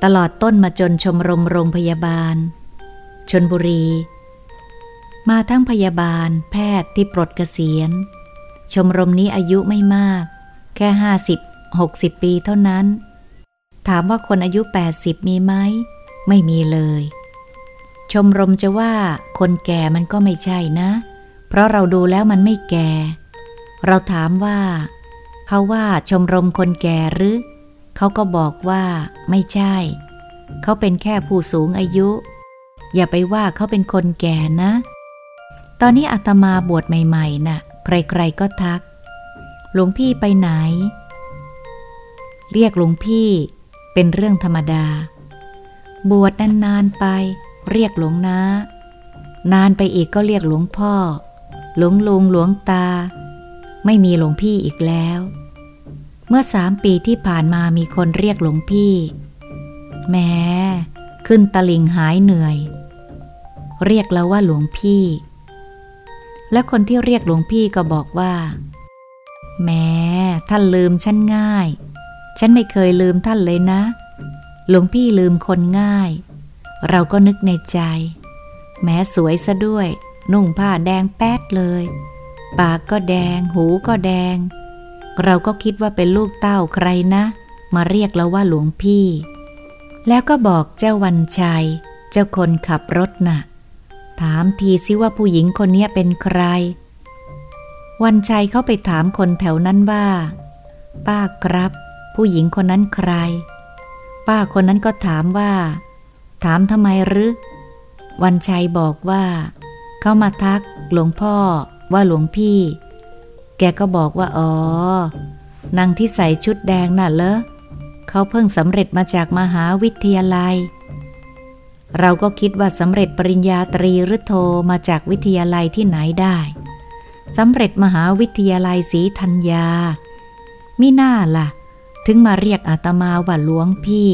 ตลอดต้นมาจนชมรมโรงพยาบาล ชนบุรี มาทั้งพยาบาล แพทย์ที่ปลดเกษียณ ชมรมนี้อายุไม่มาก แค่ห้าสิบหกสิบปีเท่านั้น ถามว่าคนอายุ 80 มีไหม ไม่มีเลย ชมรมจะว่าคนแก่มันก็ไม่ใช่นะ เพราะเราดูแล้วมันไม่แก่ เราถามว่า เขาว่าชมรมคนแก่หรือเขาก็บอกว่าไม่ใช่ เขาเป็นแค่ผู้สูงอายุ อย่าไปว่าเขาเป็นคนแก่นะ ตอนนี้อาตมาบวชใหม่ๆนะ่ะ ใครๆก็ทัก หลวงพี่ไปไหน เรียกหลวงพี่เป็นเรื่องธรรมดา บวชนานๆไป เรียกหลวงนานานไปอีกก็เรียกหลวงพ่อ หลวงลุงหลวงตา ไม่มีหลวงพี่อีกแล้ว เมื่อสามปีที่ผ่านมามีคนเรียกหลวงพี่ แม้ขึ้นตะลิงหายเหนื่อย เรียกแล้วว่าหลวงพี่ และคนที่เรียกหลวงพี่ก็บอกว่า แม้ท่านลืมฉันง่าย ฉันไม่เคยลืมท่านเลยนะ หลวงพี่ลืมคนง่าย เราก็นึกในใจ แม้สวยซะด้วย นุ่งผ้าแดงแป๊ดเลย ปากก็แดง หูก็แดง เราก็คิดว่าเป็นลูกเต้าใครนะ มาเรียกเราว่าหลวงพี่ แล้วก็บอกเจ้าวันชัย เจ้าคนขับรถนะ่ะ ถามทีซิว่าผู้หญิงคนนี้เป็นใคร วันชัยเขาไปถามคนแถวนั้นว่า ป้าครับ ผู้หญิงคนนั้นใคร ป้าคนนั้นก็ถามว่า ถามทำไมหรือวันชัยบอกว่า เขามาทักหลวงพ่อ ว่าหลวงพี่ แกก็บอกว่าอ๋อนางที่ใส่ชุดแดงน่ะเลอเขาเพิ่งสำเร็จมาจากมหาวิทยาลัย เราก็คิดว่าสำเร็จปริญญาตรีหรือโทมาจากวิทยาลัยที่ไหนได้สำเร็จมหาวิทยาลัยศรีธัญญามิน่าล่ะ ถึงมาเรียกอาตมาว่าหลวงพี่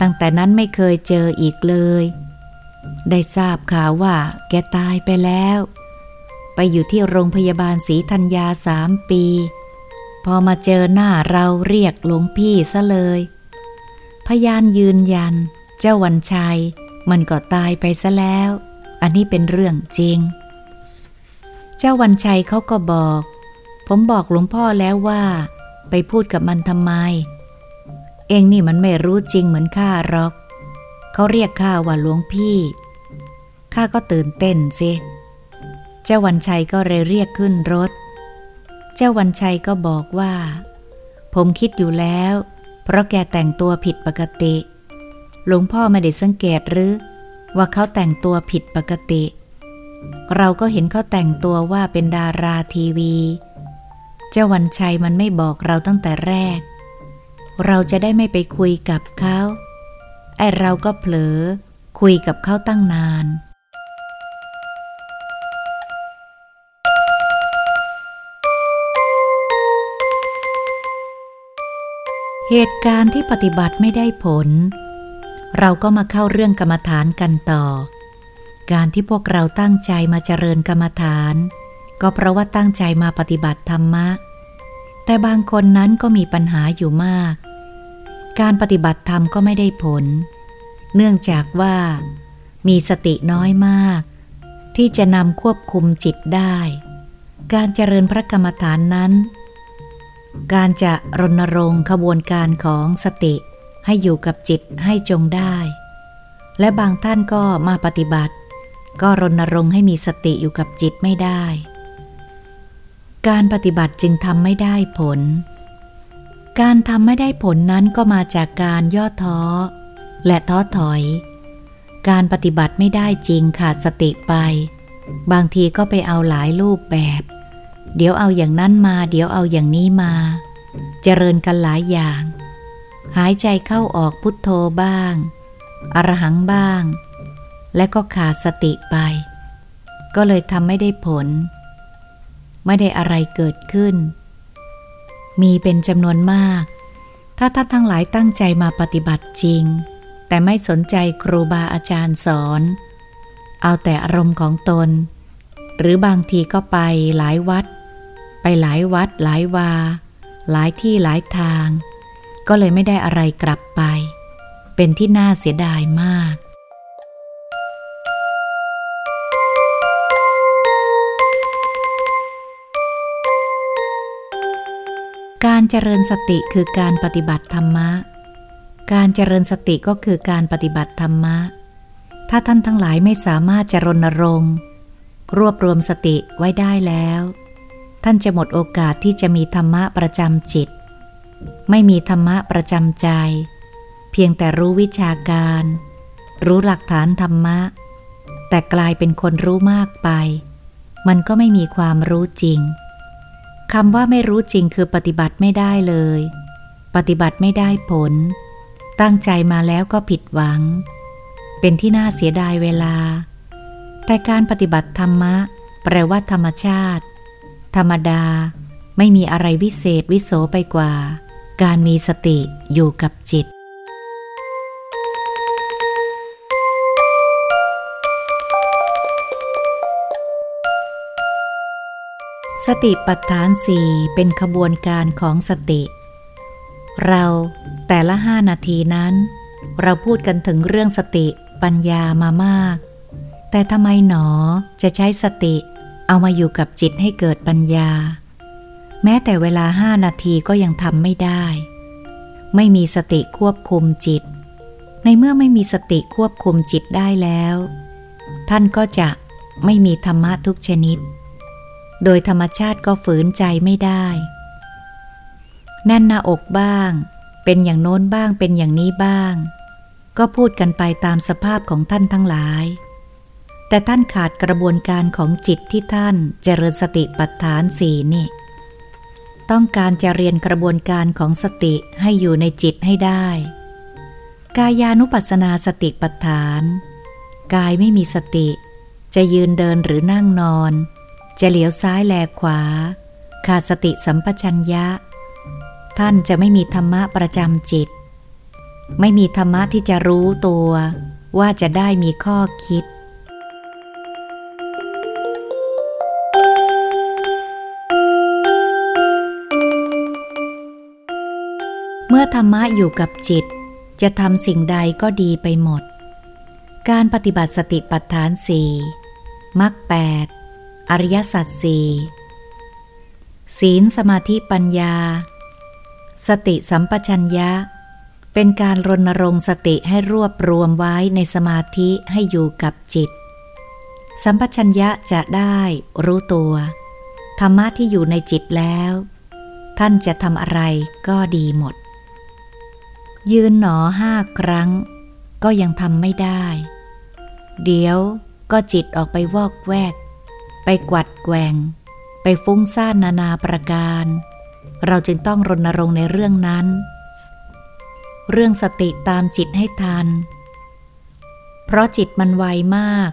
ตั้งแต่นั้นไม่เคยเจออีกเลย ได้ทราบข่าวว่าแกตายไปแล้ว ไปอยู่ที่โรงพยาบาลศรีธัญญาสามปี พอมาเจอหน้าเราเรียกหลวงพี่ซะเลย พยานยืนยัน เจ้าวันชัย มันก็ตายไปซะแล้ว อันนี้เป็นเรื่องจริง เจ้าวันชัยเขาก็บอก ผมบอกหลวงพ่อแล้วว่า ไปพูดกับมันทำไม เองนี่มันไม่รู้จริงเหมือนข้าหรอกเขาเรียกข้าว่าหลวงพี่ข้าก็ตื่นเต้นสิเจ้าวันชัยก็เลยเรียกขึ้นรถ เจ้าวันชัยก็บอกว่า ผมคิดอยู่แล้ว เพราะแกแต่งตัวผิดปกติ หลวงพ่อไม่ได้สังเกตหรือ ว่าเขาแต่งตัวผิดปกติ เราก็เห็นเขาแต่งตัวว่าเป็นดาราทีวี เจ้าวันชัยมันไม่บอกเราตั้งแต่แรก เราจะได้ไม่ไปคุยกับเขา ไอเราก็เผลอ คุยกับเขาตั้งนาน เหตุการณ์ที่ปฏิบัติไม่ได้ผล เราก็มาเข้าเรื่องกรรมฐานกันต่อ การที่พวกเราตั้งใจมาเจริญกรรมฐาน ก็เพราะว่าตั้งใจมาปฏิบัติธรรมะ แต่บางคนนั้นก็มีปัญหาอยู่มาก การปฏิบัติธรรมก็ไม่ได้ผล เนื่องจากว่า มีสติน้อยมาก ที่จะนำควบคุมจิตได้ การเจริญพระกรรมฐานนั้น การจะรณรงค์ขบวนการของสติให้อยู่กับจิตให้จงได้ และบางท่านก็มาปฏิบัติ ก็รณรงค์ให้มีสติอยู่กับจิตไม่ได้ การปฏิบัติจึงทำไม่ได้ผล การทำไม่ได้ผลนั้นก็มาจากการย่อท้อ และท้อถอย การปฏิบัติไม่ได้จริงขาดสติไป บางทีก็ไปเอาหลายรูปแบบ เดี๋ยวเอาอย่างนั้นมา เดี๋ยวเอาอย่างนี้มา เจริญกันหลายอย่าง หายใจเข้าออกพุทโธบ้าง อรหังบ้าง และก็ขาดสติไป ก็เลยทำไม่ได้ผล ไม่ได้อะไรเกิดขึ้น มีเป็นจำนวนมาก ถ้าท่านทั้งหลายตั้งใจมาปฏิบัติจริง แต่ไม่สนใจครูบาอาจารย์สอน เอาแต่อารมณ์ของตนหรือบางทีก็ไปหลายวัด ไปหลายวัดหลายวา หลายที่หลายทาง ก็เลยไม่ได้อะไรกลับไป เป็นที่น่าเสียดายมาก การเจริญสติคือการปฏิบัติธรรมะ การเจริญสติก็คือการปฏิบัติธรรมะ ถ้าท่านทั้งหลายไม่สามารถจะรณรงค์ รวบรวมสติไว้ได้แล้ว ท่านจะหมดโอกาสที่จะมีธรรมะประจำจิต ไม่มีธรรมะประจำใจ เพียงแต่รู้วิชาการ รู้หลักฐานธรรมะ แต่กลายเป็นคนรู้มากไป มันก็ไม่มีความรู้จริงคำว่าไม่รู้จริงคือปฏิบัติไม่ได้เลย ปฏิบัติไม่ได้ผล ตั้งใจมาแล้วก็ผิดหวัง เป็นที่น่าเสียดายเวลา แต่การปฏิบัติธรรมะ แปลว่าธรรมชาติ ธรรมดาไม่มีอะไรวิเศษวิโสไปกว่า การมีสติอยู่กับจิต สติปัฏฐานสี่เป็นขบวนการของสติ เราแต่ละห้านาทีนั้น เราพูดกันถึงเรื่องสติปัญญามามาก แต่ทำไมหนอจะใช้สติ เอามาอยู่กับจิตให้เกิดปัญญา แม้แต่เวลาห้านาทีก็ยังทำไม่ได้ ไม่มีสติควบคุมจิต ในเมื่อไม่มีสติควบคุมจิตได้แล้ว ท่านก็จะไม่มีธรรมะทุกชนิด โดยธรรมชาติก็ฝืนใจไม่ได้ แน่นหน้าอกบ้าง เป็นอย่างโน้นบ้างเป็นอย่างนี้บ้าง ก็พูดกันไปตามสภาพของท่านทั้งหลาย แต่ท่านขาดกระบวนการของจิตที่ท่านเจริญสติปัฏฐานสี่นี่ ต้องการจะเรียนกระบวนการของสติให้อยู่ในจิตให้ได้ กายานุปัสนาสติปัฏฐาน กายไม่มีสติ จะยืนเดินหรือนั่งนอน จะเหลียวซ้ายแลขวา ขาดสติสัมปชัญญะ ท่านจะไม่มีธรรมะประจำจิต ไม่มีธรรมะที่จะรู้ตัว ว่าจะได้มีข้อคิด เมื่อธรรมะอยู่กับจิต จะทำสิ่งใดก็ดีไปหมด การปฏิบัติสติปัฏฐานสี่มรรคแปดอริยสัจสี่ศีลสมาธิปัญญา สติสัมปชัญญะ เป็นการรณรงค์สติให้รวบรวมไว้ในสมาธิให้อยู่กับจิต สัมปชัญญะจะได้รู้ตัว ธรรมะที่อยู่ในจิตแล้ว ท่านจะทำอะไรก็ดีหมด ยืนหนอห้าครั้ง ก็ยังทำไม่ได้ เดี๋ยวก็จิตออกไปวอกแวก ไปกวัดแกงไปฟุ้งซ่านนานาประการ เราจึงต้องรณรงค์ในเรื่องนั้น เรื่องสติตามจิตให้ทัน เพราะจิตมันไวมาก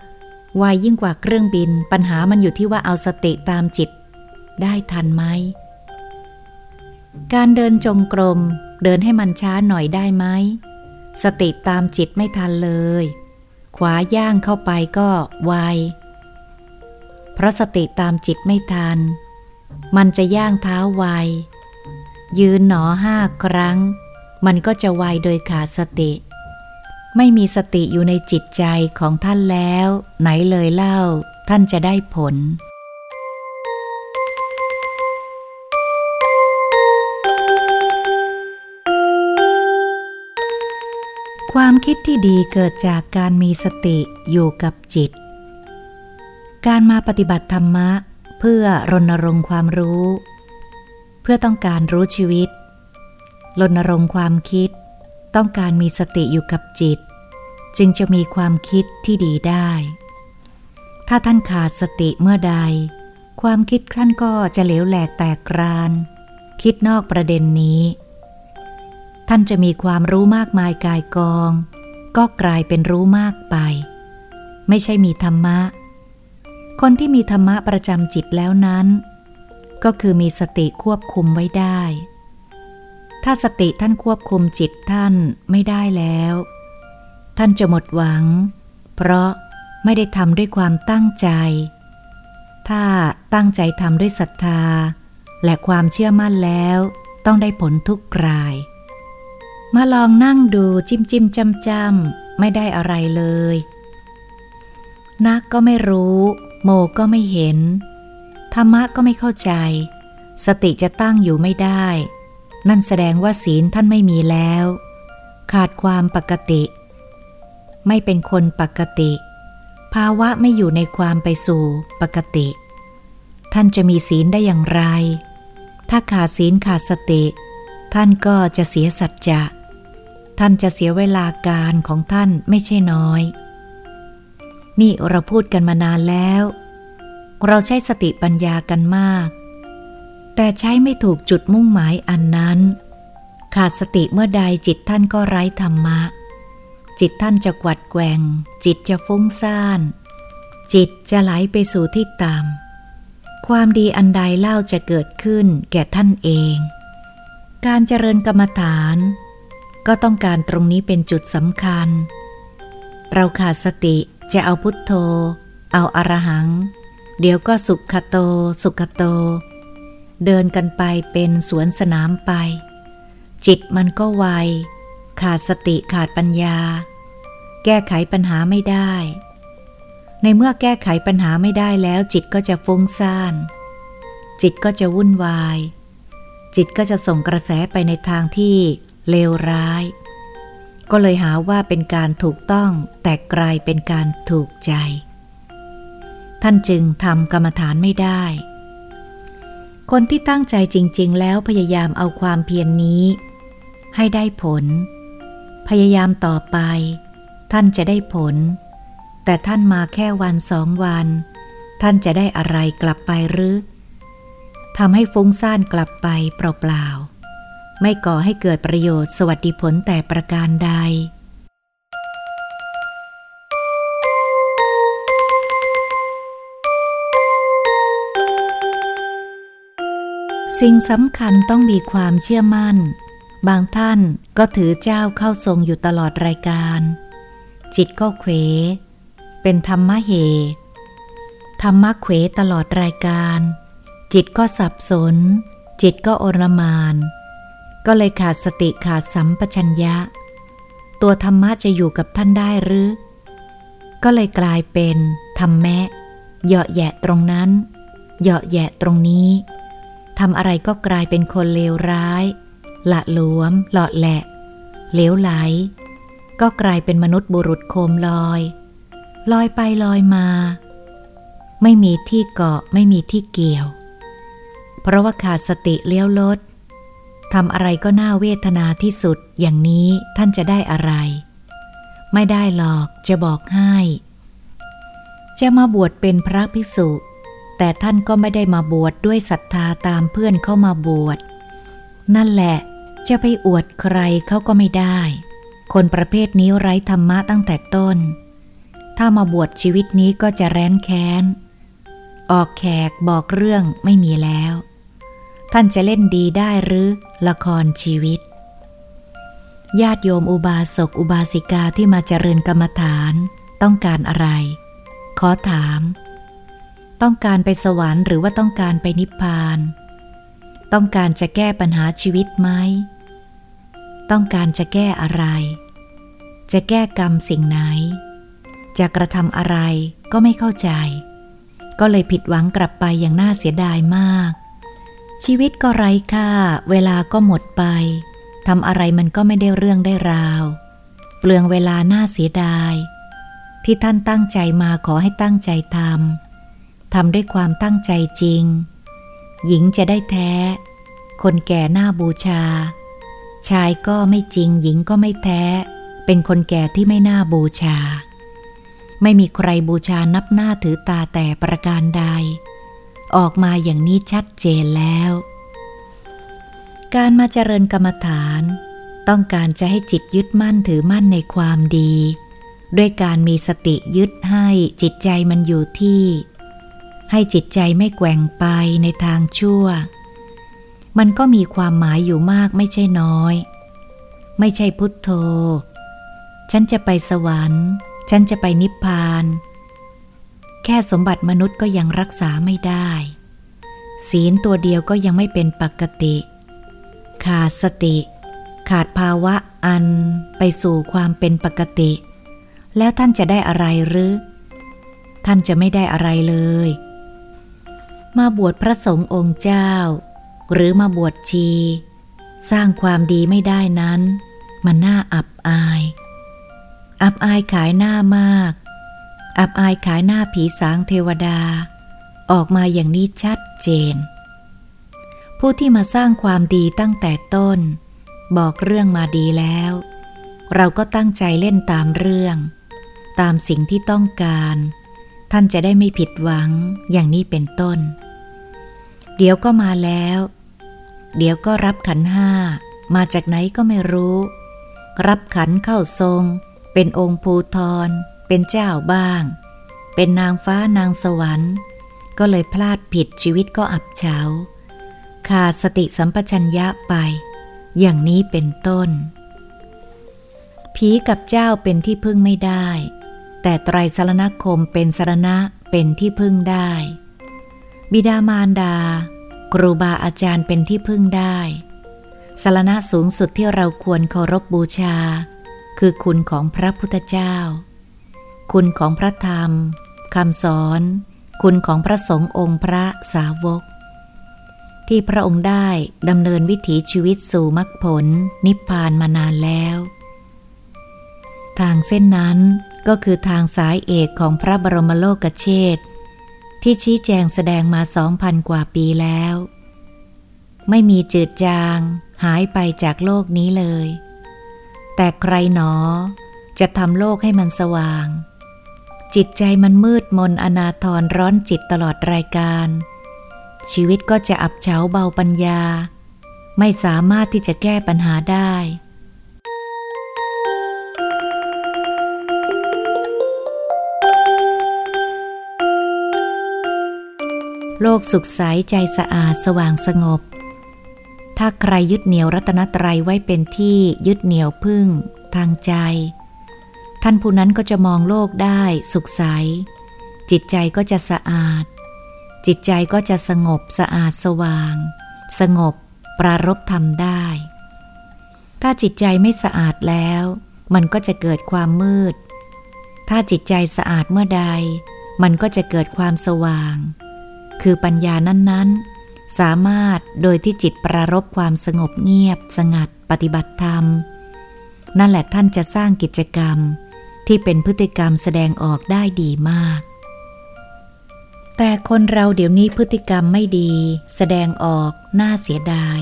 ไวยิ่งกว่าเครื่องบิน ปัญหามันอยู่ที่ว่าเอาสติตามจิต ได้ทันไหม การเดินจงกรม เดินให้มันช้าหน่อยได้ไหม สติตามจิตไม่ทันเลย ขวาย่างเข้าไปก็ไว เพราะสติตามจิตไม่ทัน มันจะย่างเท้าไว ยืนหนอห้าครั้ง มันก็จะไวโดยขาดสติ ไม่มีสติอยู่ในจิตใจของท่านแล้ว ไหนเลยเล่า ท่านจะได้ผล ความคิดที่ดีเกิดจากการมีสติอยู่กับจิต การมาปฏิบัติธรรมะ เพื่อรณรงค์ความรู้ เพื่อต้องการรู้ชีวิต รณรงค์ความคิด ต้องการมีสติอยู่กับจิต จึงจะมีความคิดที่ดีได้ ถ้าท่านขาดสติเมื่อใด ความคิดท่านก็จะเหลวแหลกแตกกราน คิดนอกประเด็นนี้ ท่านจะมีความรู้มากมายกายกอง ก็กลายเป็นรู้มากไป ไม่ใช่มีธรรมะ คนที่มีธรรมะประจำจิตแล้วนั้น ก็คือมีสติควบคุมไว้ได้ ถ้าสติท่านควบคุมจิตท่านไม่ได้แล้ว ท่านจะหมดหวัง เพราะไม่ได้ทำด้วยความตั้งใจ ถ้าตั้งใจทำด้วยศรัทธา และความเชื่อมั่นแล้ว ต้องได้ผลทุกราย มาลองนั่งดูจิ้มจิ้มจำจำไม่ได้อะไรเลย นักก็ไม่รู้ โมก็ไม่เห็น ธรรมะก็ไม่เข้าใจ สติจะตั้งอยู่ไม่ได้ นั่นแสดงว่าศีลท่านไม่มีแล้ว ขาดความปกติ ไม่เป็นคนปกติ ภาวะไม่อยู่ในความไปสู่ปกติ ท่านจะมีศีลได้อย่างไร ถ้าขาดศีลขาดสติท่านก็จะเสียสัจจะ ท่านจะเสียเวลาการของท่านไม่ใช่น้อย นี่เราพูดกันมานานแล้ว เราใช้สติปัญญากันมาก แต่ใช้ไม่ถูกจุดมุ่งหมายอันนั้น ขาดสติเมื่อใดจิตท่านก็ไร้ธรรมะ จิตท่านจะกวัดแกว่งจิตจะฟุ้งซ่าน จิตจะไหลไปสู่ที่ต่ำความดีอันใดเล่าจะเกิดขึ้นแก่ท่านเอง การเจริญกรรมฐาน ก็ต้องการตรงนี้เป็นจุดสำคัญ เราขาดสติจะเอาพุทโธ เอาอารหัง เดี๋ยวก็สุขโต สุขโต เดินกันไปเป็นสวนสนามไป จิตมันก็ไว ขาดสติขาดปัญญา แก้ไขปัญหาไม่ได้ ในเมื่อแก้ไขปัญหาไม่ได้แล้วจิตก็จะฟุ้งซ่าน จิตก็จะวุ่นวาย จิตก็จะส่งกระแสไปในทางที่ เลวร้าย ก็เลยหาว่าเป็นการถูกต้องแต่กลายเป็นการถูกใจ ท่านจึงทำกรรมฐานไม่ได้ คนที่ตั้งใจจริง ๆ แล้วพยายามเอาความเพียรนนี้ ให้ได้ผล พยายามต่อไป ท่านจะได้ผล แต่ท่านมาแค่วันสองวัน ท่านจะได้อะไรกลับไปหรือทำให้ฟุ้งซ่านกลับไปเปล่าๆ ไม่ก่อให้เกิดประโยชน์สวัสดิผลแต่ประการใด สิ่งสำคัญต้องมีความเชื่อมั่น บางท่านก็ถือเจ้าเข้าทรงอยู่ตลอดรายการ จิตก็เขว เป็นธรรมะเหธรรมะเขวตลอดรายการ จิตก็สับสน จิตก็โอรมาน ก็เลยขาดสติขาดสัมปชัญญะ ตัวธรรมะจะอยู่กับท่านได้หรือ ก็เลยกลายเป็นธรรมแมะเหยาะแยะตรงนั้น เหยาะแยะตรงนี้ทำอะไรก็กลายเป็นคนเลวร้าย ละหลวม หลอดแหละเหลวไหล ก็กลายเป็นมนุษย์บุรุษโคมลอย ลอยไปลอยมา ไม่มีที่เกาะไม่มีที่เกี่ยว เพราะว่าขาดสติเลี้ยวลด ทำอะไรก็น่าเวทนาที่สุดอย่างนี้ท่านจะได้อะไร ไม่ได้หรอกจะบอกให้ จะมาบวชเป็นพระภิกษุ แต่ท่านก็ไม่ได้มาบวชดด้วยศรัทธาตามเพื่อนเข้ามาบวช นั่นแหละ จะไปอวดใครเขาก็ไม่ได้ คนประเภทนี้ไร้ธรรมะตั้งแต่ต้น ถ้ามาบวชชีวิตนี้ก็จะแร้นแค้น ออกแขกบอกเรื่องไม่มีแล้ว ท่านจะเล่นดีได้หรือละครชีวิต ญาติโยมอุบาสกอุบาสิกาที่มาเจริญกรรมฐานต้องการอะไร ขอถาม ต้องการไปสวรรค์หรือว่าต้องการไปนิพพาน ต้องการจะแก้ปัญหาชีวิตไหม ต้องการจะแก้อะไร จะแก้กรรมสิ่งไหน จะกระทำอะไรก็ไม่เข้าใจ ก็เลยผิดหวังกลับไปอย่างน่าเสียดายมาก ชีวิตก็ไร้ค่า เวลาก็หมดไป ทำอะไรมันก็ไม่ได้เรื่องได้ราว เปลืองเวลาน่าเสียดาย ที่ท่านตั้งใจมาขอให้ตั้งใจทำ ทำด้วยความตั้งใจจริง หญิงจะได้แท้ คนแก่หน้าบูชา ชายก็ไม่จริง หญิงก็ไม่แท้ เป็นคนแก่ที่ไม่น่าบูชา ไม่มีใครบูชานับหน้าถือตาแต่ประการใด ออกมาอย่างนี้ชัดเจนแล้ว การมาเจริญกรรมฐาน ต้องการจะให้จิตยึดมั่นถือมั่นในความดี ด้วยการมีสติยึดให้จิตใจมันอยู่ที่ ให้จิตใจไม่แกว่งไปในทางชั่ว มันก็มีความหมายอยู่มากไม่ใช่น้อย ไม่ใช่พุทโธ ฉันจะไปสวรรค์ ฉันจะไปนิพพาน ค่สมบัติมนุษย์ก็ยังรักษาไม่ได้ ศีลตัวเดียวก็ยังไม่เป็นปกติ ขาดสติ ขาดภาวะอันไปสู่ความเป็นปกติ แล้วท่านจะได้อะไรหรือ ท่านจะไม่ได้อะไรเลย มาบวชพระสงฆ์องค์เจ้า หรือมาบวชชี สร้างความดีไม่ได้นั้น มันน่าอับอาย อับอายขายหน้ามาก อับอายขายหน้าผีสางเทวดา ออกมาอย่างนี้ชัดเจน ผู้ที่มาสร้างความดีตั้งแต่ต้น บอกเรื่องมาดีแล้ว เราก็ตั้งใจเล่นตามเรื่อง ตามสิ่งที่ต้องการ ท่านจะได้ไม่ผิดหวังอย่างนี้เป็นต้น เดี๋ยวก็มาแล้ว เดี๋ยวก็รับขันห้า มาจากไหนก็ไม่รู้ รับขันเข้าทรง เป็นองค์ภูทร เป็นเจ้าบ้าง เป็นนางฟ้านางสวรรค์ ก็เลยพลาดผิดชีวิตก็อับเฉาขาดสติสัมปชัญญะไป อย่างนี้เป็นต้น ผีกับเจ้าเป็นที่พึ่งไม่ได้ แต่ไตรสรณคมเป็นสรณะเป็นที่พึ่งได้ บิดามารดา ครูบาอาจารย์เป็นที่พึ่งได้สรณะสูงสุดที่เราควรเคารพบบูชา คือคุณของพระพุทธเจ้า คุณของพระธรรมคำสอน คุณของพระสงฆ์องค์พระสาวก ที่พระองค์ได้ดำเนินวิถีชีวิตสู่มรรคผลนิพพานมานานแล้ว ทางเส้นนั้นก็คือทางสายเอกของพระบรมโลกเชษที่ชี้แจงแสดงมาสองพันกว่าปีแล้ว ไม่มีจืดจางหายไปจากโลกนี้เลย แต่ใครหนอ จะทำโลกให้มันสว่าง จิตใจมันมืดมนอนาทรร้อนจิตตลอดรายการ ชีวิตก็จะอับเฉาเบาปัญญา ไม่สามารถที่จะแก้ปัญหาได้โลกสุขใสใจสะอาดสว่างสงบ ถ้าใครยึดเหนี่ยวรัตนตรัยไว้เป็นที่ยึดเหนี่ยวพึ่ง ทางใจ ท่านผู้นั้นก็จะมองโลกได้สุขใส จิตใจก็จะสะอาด จิตใจก็จะสงบสะอาดสว่าง สงบปรารบธรรมได้ ถ้าจิตใจไม่สะอาดแล้ว มันก็จะเกิดความมืด ถ้าจิตใจสะอาดเมื่อใด มันก็จะเกิดความสว่าง คือปัญญานั้นๆ สามารถโดยที่จิตปรารบความสงบเงียบ สงัดปฏิบัติธรรม นั่นแหละท่านจะสร้างกิจกรรม ที่เป็นพฤติกรรมแสดงออกได้ดีมาก แต่คนเราเดี๋ยวนี้พฤติกรรมไม่ดี แสดงออกน่าเสียดาย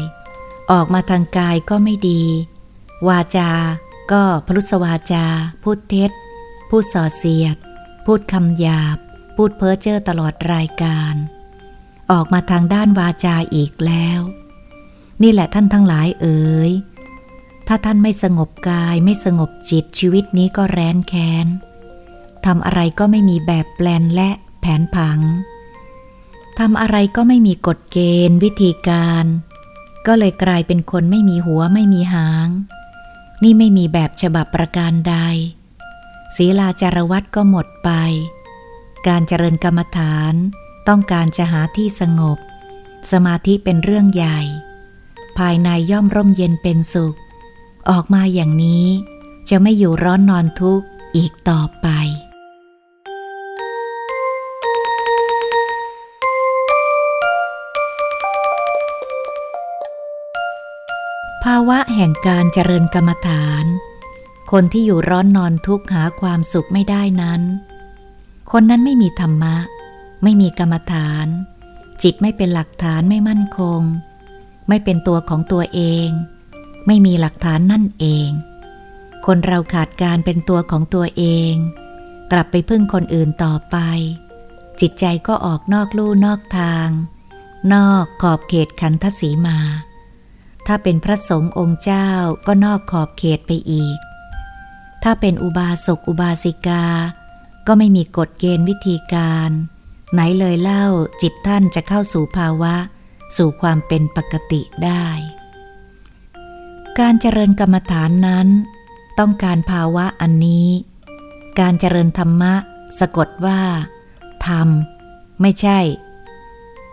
ออกมาทางกายก็ไม่ดี วาจา ก็พลุสวาจา พูดเท็จ พูดส่อเสียด พูดคำหยาบ พูดเพ้อเจ้อตลอดรายการ ออกมาทางด้านวาจาอีกแล้ว นี่แหละท่านทั้งหลายเอ๋ย ถ้าท่านไม่สงบกายไม่สงบจิตชีวิตนี้ก็แร้นแค้นทำอะไรก็ไม่มีแบบแปลนและแผนผังทำอะไรก็ไม่มีกฎเกณฑ์ วิธีการ ก็เลยกลายเป็นคนไม่มีหัวไม่มีหาง นี่ไม่มีแบบฉบับประการใดศีลาจารวัตก็หมดไป การเจริญกรรมฐานต้องการจะหาที่สงบ สมาธิเป็นเรื่องใหญ่ ภายในย่อมร่มเย็นเป็นสุข ออกมาอย่างนี้ จะไม่อยู่ร้อนนอนทุกข์อีกต่อไป ภาวะแห่งการเจริญกรรมฐาน คนที่อยู่ร้อนนอนทุกข์หาความสุขไม่ได้นั้น คนนั้นไม่มีธรรมะ ไม่มีกรรมฐาน จิตไม่เป็นหลักฐานไม่มั่นคง ไม่เป็นตัวของตัวเอง ไม่มีหลักฐานนั่นเอง คนเราขาดการเป็นตัวของตัวเอง กลับไปพึ่งคนอื่นต่อไป จิตใจก็ออกนอกลู่นอกทาง นอกขอบเขตขันทศีมา ถ้าเป็นพระสงฆ์องค์เจ้าก็นอกขอบเขตไปอีก ถ้ถ้าเป็นอุบาสกอุบาสิกา ก็ไม่มีกฎเกณฑ์วิธีการ ไหนเลยเล่าจิตท่านจะเข้าสู่ภาวะ สู่ความเป็นปกติได้ การเจริญกรรมฐานนั้น ต้องการภาวะอันนี้ การเจริญธรรมะ สะกดว่าธรรม ไม่ใช่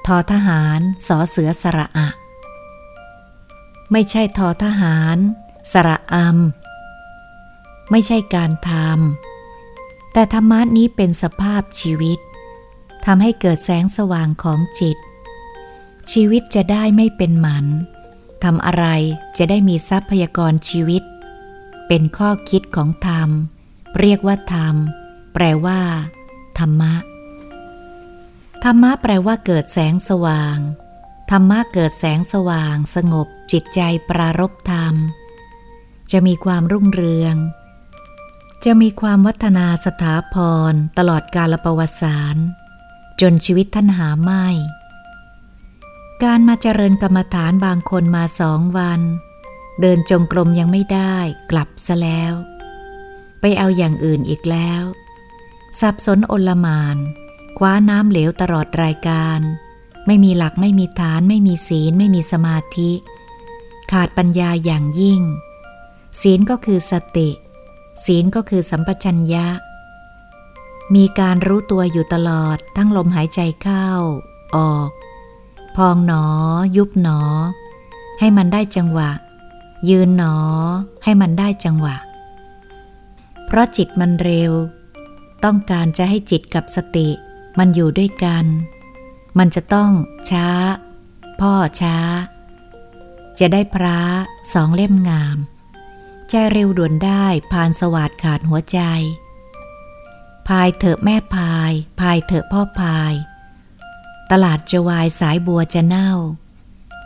ทอทหารสอเสือสระอะ ไม่ใช่ทอทหาร สระอัมไม่ใช่การทำแต่ธรรมะนี้เป็นสภาพชีวิตทำให้เกิดแสงสว่างของจิต ชีวิตจะได้ไม่เป็นหมัน ทำอะไรจะได้มีทรัพยากรชีวิต เป็นข้อคิดของธรรม เรียกว่าธรรม แปลว่า ธรรมะ ธรรมะแปลว่าเกิดแสงสว่าง ธรรมะเกิดแสงสว่าง สงบจิตใจปรารบธรรม จะมีความรุ่งเรือง จะมีความวัฒนาสถาพรตลอดกาลประวัติศาสตร์จนชีวิตท่านหาไม่ การมาเจริญกรรมฐานบางคนมาสองวัน เดินจงกรมยังไม่ได้กลับซะแล้ว ไปเอาอย่างอื่นอีกแล้ว สับสนอลมานคว้าน้ำเหลวตลอดรายการ ไม่มีหลักไม่มีฐาน ไม่มีศีล ไม่มีสมาธิ ขาดปัญญาอย่างยิ่ง ศีลก็คือสติ ศีลก็คือสัมปชัญญะ มีการรู้ตัวอยู่ตลอดทั้งลมหายใจเข้า ออก พองหนอ ยุบหนอ ให้มันได้จังหวะ ยืนหนอ ให้มันได้จังหวะ เพราะจิตมันเร็ว ต้องการจะให้จิตกับสติ มันอยู่ด้วยกัน มันจะต้องช้า พ่อช้า จะได้พระสองเล่มงาม ใจเร็วด่วนได้พานสวัสดขาดหัวใจ พายเถอะแม่พาย พายเถอะพ่อพาย ตลาดจะวายสายบัวจะเน่า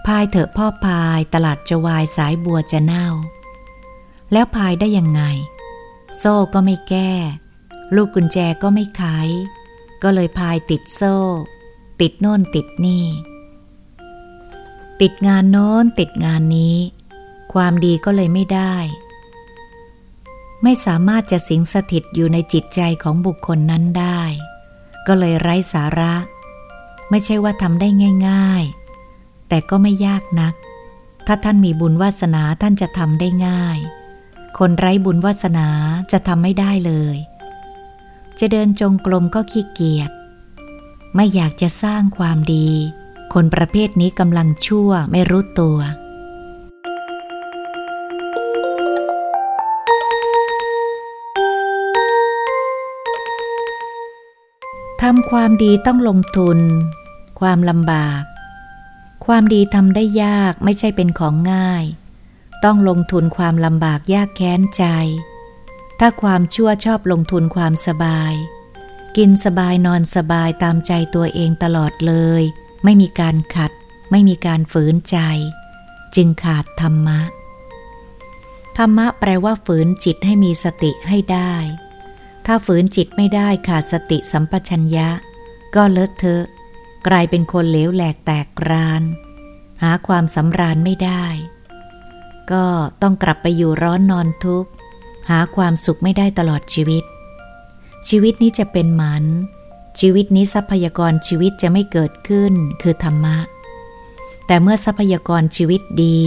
พายเถอะพ่อพายตลาดจะวายสายบัวจะเน่า แล้วพายได้ยังไง โซ่ก็ไม่แก้ ลูกกุญแจก็ไม่ไขก็เลยพายติดโซ่ ติดโน่นติดนี่ ติดงานโน้นติดงานนี้ ความดีก็เลยไม่ได้ ไม่สามารถจะสิงสถิตอยู่ในจิตใจของบุคคลนั้นได้ ก็เลยไร้สาระ ไม่ใช่ว่าทำได้ง่าย ๆ แต่ก็ไม่ยากนัก ถ้าท่านมีบุญวาสนาท่านจะทำได้ง่าย คนไร้บุญวาสนาจะทำไม่ได้เลย จะเดินจงกรมก็ขี้เกียจ ไม่อยากจะสร้างความดี คนประเภทนี้กำลังชั่วไม่รู้ตัวทำความดีต้องลงทุน ความลำบาก ความดีทำได้ยากไม่ใช่เป็นของง่าย ต้องลงทุนความลำบากยากแค้นใจ ถ้าความชั่วชอบลงทุนความสบาย กินสบายนอนสบายตามใจตัวเองตลอดเลย ไม่มีการขัด ไม่มีการฝืนใจ จึงขาดธรรมะ ธรรมะแปลว่าฝืนจิตให้มีสติให้ได้ถ้าฝืนจิตไม่ได้ขาดสติสัมปชัญญะ ก็เลอะเทอะ กลายเป็นคนเหลวแหลกแตกราน หาความสำราญไม่ได้ ก็ต้องกลับไปอยู่ร้อนนอนทุกข์ หาความสุขไม่ได้ตลอดชีวิต ชีวิตนี้จะเป็นหมัน ชีวิตนี้ทรัพยากรชีวิตจะไม่เกิดขึ้นคือธรรมะ แต่เมื่อทรัพยากรชีวิตดี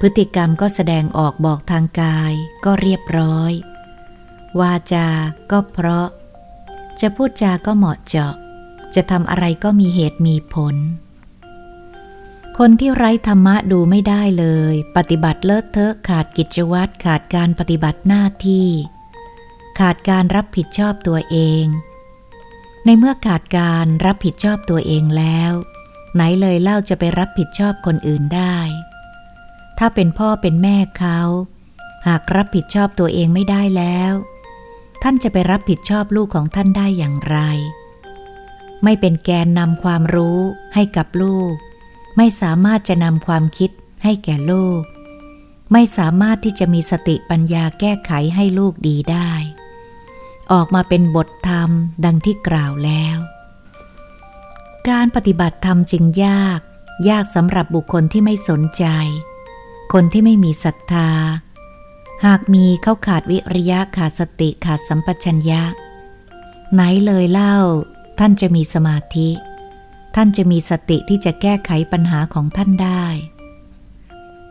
พฤติกรรมก็แสดงออกบอกทางกายก็เรียบร้อย วาจาก็เพราะ จะพูดจาก็เหมาะเจาะ จะทำอะไรก็มีเหตุมีผล คนที่ไร้ธรรมะดูไม่ได้เลย ปฏิบัติเลิศเทอะขาดกิจวัตรขาดการปฏิบัติหน้าที่ ขาดการรับผิดชอบตัวเอง ในเมื่อขาดการรับผิดชอบตัวเองแล้ว ไหนเลยเล่าจะไปรับผิดชอบคนอื่นได้ ถ้าเป็นพ่อเป็นแม่เขาหากรับผิดชอบตัวเองไม่ได้แล้ว ท่านจะไปรับผิดชอบลูกของท่านได้อย่างไร ไม่เป็นแกนนำความรู้ให้กับลูก ไม่สามารถจะนำความคิดให้แก่ลูก ไม่สามารถที่จะมีสติปัญญาแก้ไขให้ลูกดีได้ ออกมาเป็นบทธรรมดังที่กล่าวแล้ว การปฏิบัติธรรมจึงยาก ยากสำหรับบุคคลที่ไม่สนใจ คนที่ไม่มีศรัทธา หากมีเขาขาดวิริยะขาดสติขาดสัมปชัญญะไหนเลยเล่า ท่านจะมีสมาธิ ท่านจะมีสติที่จะแก้ไขปัญหาของท่านได้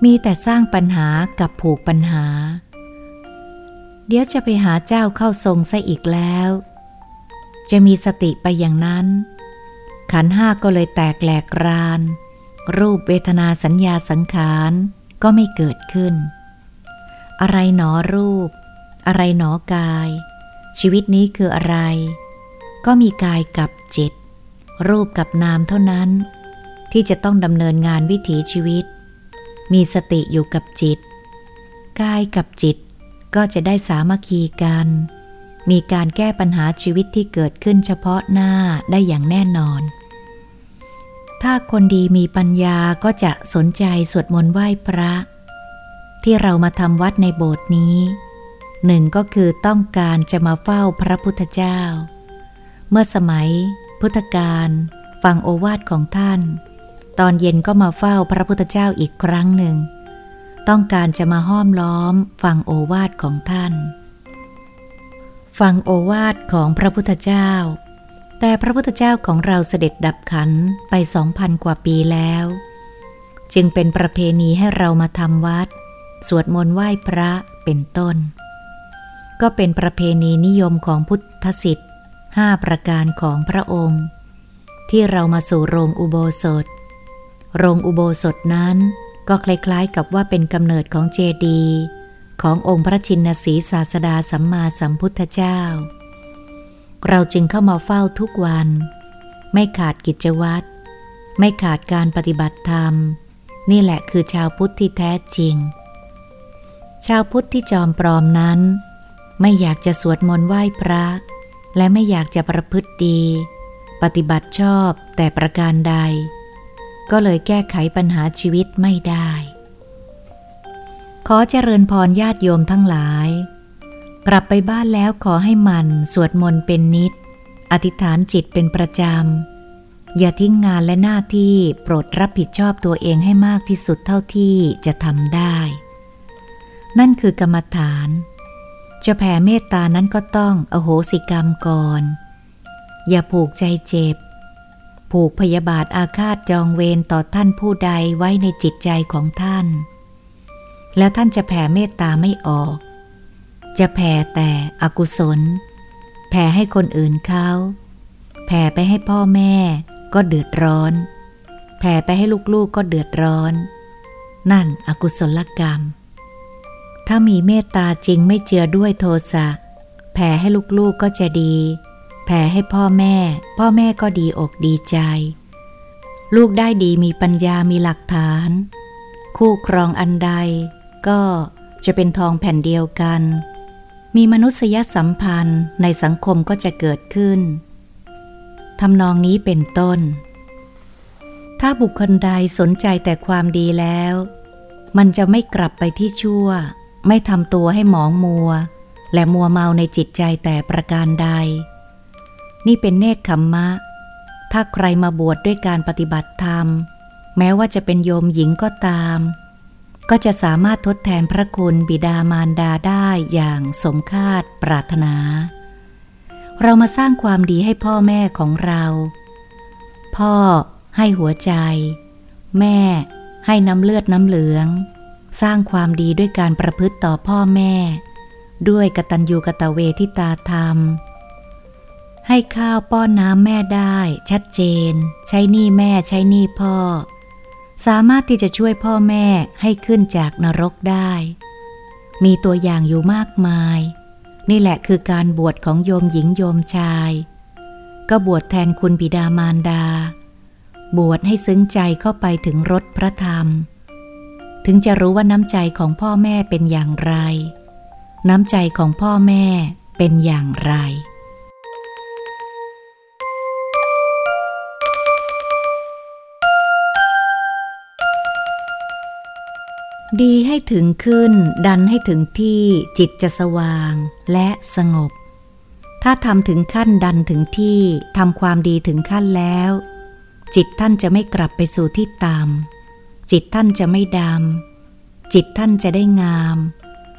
มีแต่สร้างปัญหากับผูกปัญหา เดี๋ยวจะไปหาเจ้าเข้าทรงซะอีกแล้ว จะมีสติไปอย่างนั้น ขันห้าก็เลยแตกแหลกราน รูปเวทนาสัญญาสังขารก็ไม่เกิดขึ้น อะไรหนอรูป อะไรหนอกาย ชีวิตนี้คืออะไร ก็มีกายกับจิต รูปกับนามเท่านั้น ที่จะต้องดำเนินงานวิถีชีวิต มีสติอยู่กับจิต กายกับจิตก็จะได้สามัคคีกัน มีการแก้ปัญหาชีวิตที่เกิดขึ้นเฉพาะหน้าได้อย่างแน่นอน ถ้าคนดีมีปัญญาก็จะสนใจสวดมนต์ไหว้พระ ที่เรามาทำวัดในโบสถ์นี้หนึ่งก็คือต้องการจะมาเฝ้าพระพุทธเจ้า เมื่อสมัย พุทธกาลฟังโอวาทของท่าน ตอนเย็นก็มาเฝ้าพระพุทธเจ้าอีกครั้งหนึ่ง ต้องการจะมาห้อมล้อมฟังโอวาทของท่าน ฟังโอวาทของพระพุทธเจ้า แต่พระพุทธเจ้าของเราเสด็จดับขันไปสองพันกว่าปีแล้ว จึงเป็นประเพณีให้เรามาทำวัด สวดมนต์ไหว้พระเป็นต้น ก็เป็นประเพณีนิยมของพุทธสิทธิ ห้าประการของพระองค์ ที่เรามาสู่โรงอุโบสถ โรงอุโบสถนั้นก็คล้ายๆกับว่าเป็นกำเนิดของเจดีขององค์พระชินสีศาสดาสัมมาสัมพุทธเจ้า เราจึงเข้ามาเฝ้าทุกวัน ไม่ขาดกิจวัตร ไม่ขาดการปฏิบัติธรรม นี่แหละคือชาวพุทธที่แท้จริง ชาวพุทธที่จอมปลอมนั้น ไม่อยากจะสวดมนต์ไหว้พระ และไม่อยากจะประพฤติดี ปฏิบัติชอบแต่ประการใด ก็เลยแก้ไขปัญหาชีวิตไม่ได้ ขอเจริญพรญาติโยมทั้งหลาย กลับไปบ้านแล้วขอให้มันสวดมนต์เป็นนิด อธิษฐานจิตเป็นประจำ อย่าทิ้งงานและหน้าที่โปรดรับผิดชอบตัวเองให้มากที่สุดเท่าที่จะทำได้ นั่นคือกรรมฐาน จะแผ่เมตตานั้นก็ต้องอโหสิกรรมก่อน อย่าผูกใจเจ็บ ผูกพยาบาทอาฆาตจองเวรต่อท่านผู้ใดไว้ในจิตใจของท่าน แล้วท่านจะแผ่เมตตาไม่ออก จะแผ่แต่อกุศล แผ่ให้คนอื่นเขาแผ่ไปให้พ่อแม่ก็เดือดร้อน แผ่ไปให้ลูกๆก็เดือดร้อน นั่นอกุศลกรรม ถ้ามีเมตตาจริงไม่เจือด้วยโทสะแผ่ให้ลูกๆกก็จะดี แผ่ให้พ่อแม่ พ่อแม่ก็ดีอกดีใจ ลูกได้ดีมีปัญญามีหลักฐาน คู่ครองอันใด ก็จะเป็นทองแผ่นเดียวกัน มีมนุษยสัมพันธ์ในสังคมก็จะเกิดขึ้นทำนองนี้เป็นต้น ถ้าบุคคลใดสนใจแต่ความดีแล้ว มันจะไม่กลับไปที่ชั่ว ไม่ทำตัวให้หมองมัว และมัวเมาในจิตใจแต่ประการใด นี่เป็นเนคขมมะ ถ้าใครมาบวชดด้วยการปฏิบัติธรรม แม้ว่าจะเป็นโยมหญิงก็ตาม ก็จะสามารถทดแทนพระคุณบิดามารดาได้อย่างสมคาดปรารถนา เรามาสร้างความดีให้พ่อแม่ของเรา พ่อให้หัวใจ แม่ให้น้ำเลือดน้ำเหลือง สร้างความดีด้วยการประพฤติต่อพ่อแม่ ด้วยกตัญญูกตเวทิตาธรรม ให้ข้าวป้อนน้ำแม่ได้ ชัดเจน ใช้นี้แม่ใช้นี้พ่อ สามารถที่จะช่วยพ่อแม่ให้ขึ้นจากนรกได้ มีตัวอย่างอยู่มากมาย นี่แหละคือการบวชของโยมหญิงโยมชาย ก็บวชแทนคุณบิดามารดา บวชให้ซึ้งใจเข้าไปถึงรสพระธรรม ถึงจะรู้ว่าน้ำใจของพ่อแม่เป็นอย่างไร น้ำใจของพ่อแม่เป็นอย่างไร ดีให้ถึงขึ้น ดันให้ถึงที่จิตจะสว่างและสงบ ถ้าทำถึงขั้นดันถึงที่ทำความดีถึงขั้นแล้ว จิตท่านจะไม่กลับไปสู่ที่ต่ำ จิตท่านจะไม่ดำ จิตท่านจะได้งาม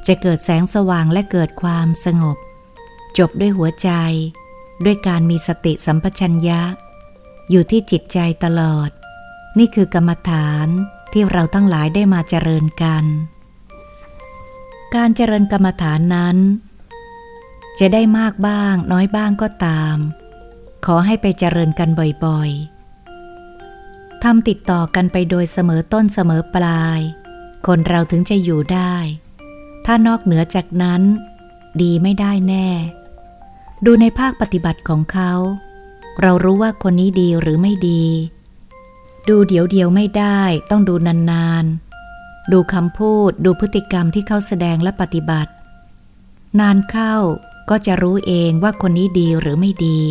จะเกิดแสงสว่างและเกิดความสงบ จบด้วยหัวใจ ด้วยการมีสติสัมปชัญญะ อยู่ที่จิตใจตลอด นี่คือกรรมฐานที่เราทั้งหลายได้มาเจริญกัน การเจริญกรรมฐานนั้น จะได้มากบ้างน้อยบ้างก็ตาม ขอให้ไปเจริญกันบ่อยๆ ทำติดต่อกันไปโดยเสมอต้นเสมอปลาย คนเราถึงจะอยู่ได้ ถ้านอกเหนือจากนั้น ดีไม่ได้แน่ ดูในภาคปฏิบัติของเขา เรารู้ว่าคนนี้ดีหรือไม่ดี ดูเดียวเดียวไม่ได้ ต้องดูนานๆ ดูคำพูดดูพฤติกรรมที่เขาแสดงและปฏิบัติ นานเข้าก็จะรู้เองว่าคนนี้ดีหรือไม่ดี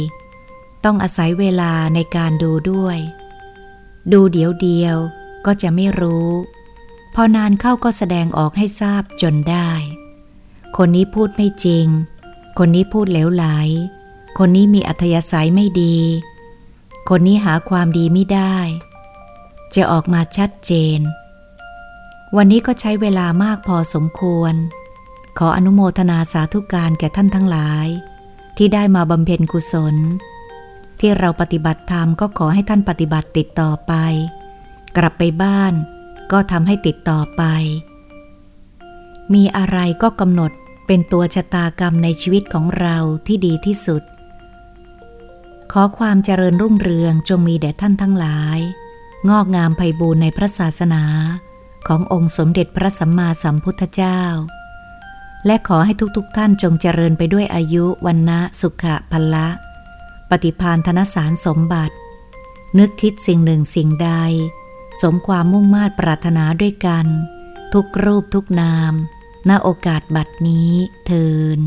ต้องอาศัยเวลาในการดูด้วย ดูเดียวเดียวก็จะไม่รู้ พอนานเข้าก็แสดงออกให้ทราบจนได้ คนนี้พูดไม่จริง คนนี้พูดเหลวไหล คนนี้มีอัธยาศัยไม่ดี คนนี้หาความดีไม่ได้ จะออกมาชัดเจน วันนี้ก็ใช้เวลามากพอสมควร ขออนุโมทนาสาธุการแก่ท่านทั้งหลาย ที่ได้มาบำเพ็ญกุศล ที่เราปฏิบัติธรรมก็ขอให้ท่านปฏิบัติติดต่อไป กลับไปบ้าน ก็ทำให้ติดต่อไป มีอะไรก็กำหนดเป็นตัวชะตากรรมในชีวิตของเราที่ดีที่สุด ขอความเจริญรุ่งเรืองจงมีแด่ท่านทั้งหลาย งอกงามไพบูรณ์ในพระศาสนา ขององค์สมเด็จพระสัมมาสัมพุทธเจ้า และขอให้ทุกๆทท่านจงเจริญไปด้วยอายุวันนะสุขะพละ ปฏิพานธนสารสมบัติ นึกคิดสิ่งหนึ่งสิ่งใด สมความมุ่งมา่ปรารถนาด้วยกัน ทุกรูปทุกนามณโอกาสบัดนี้เทิน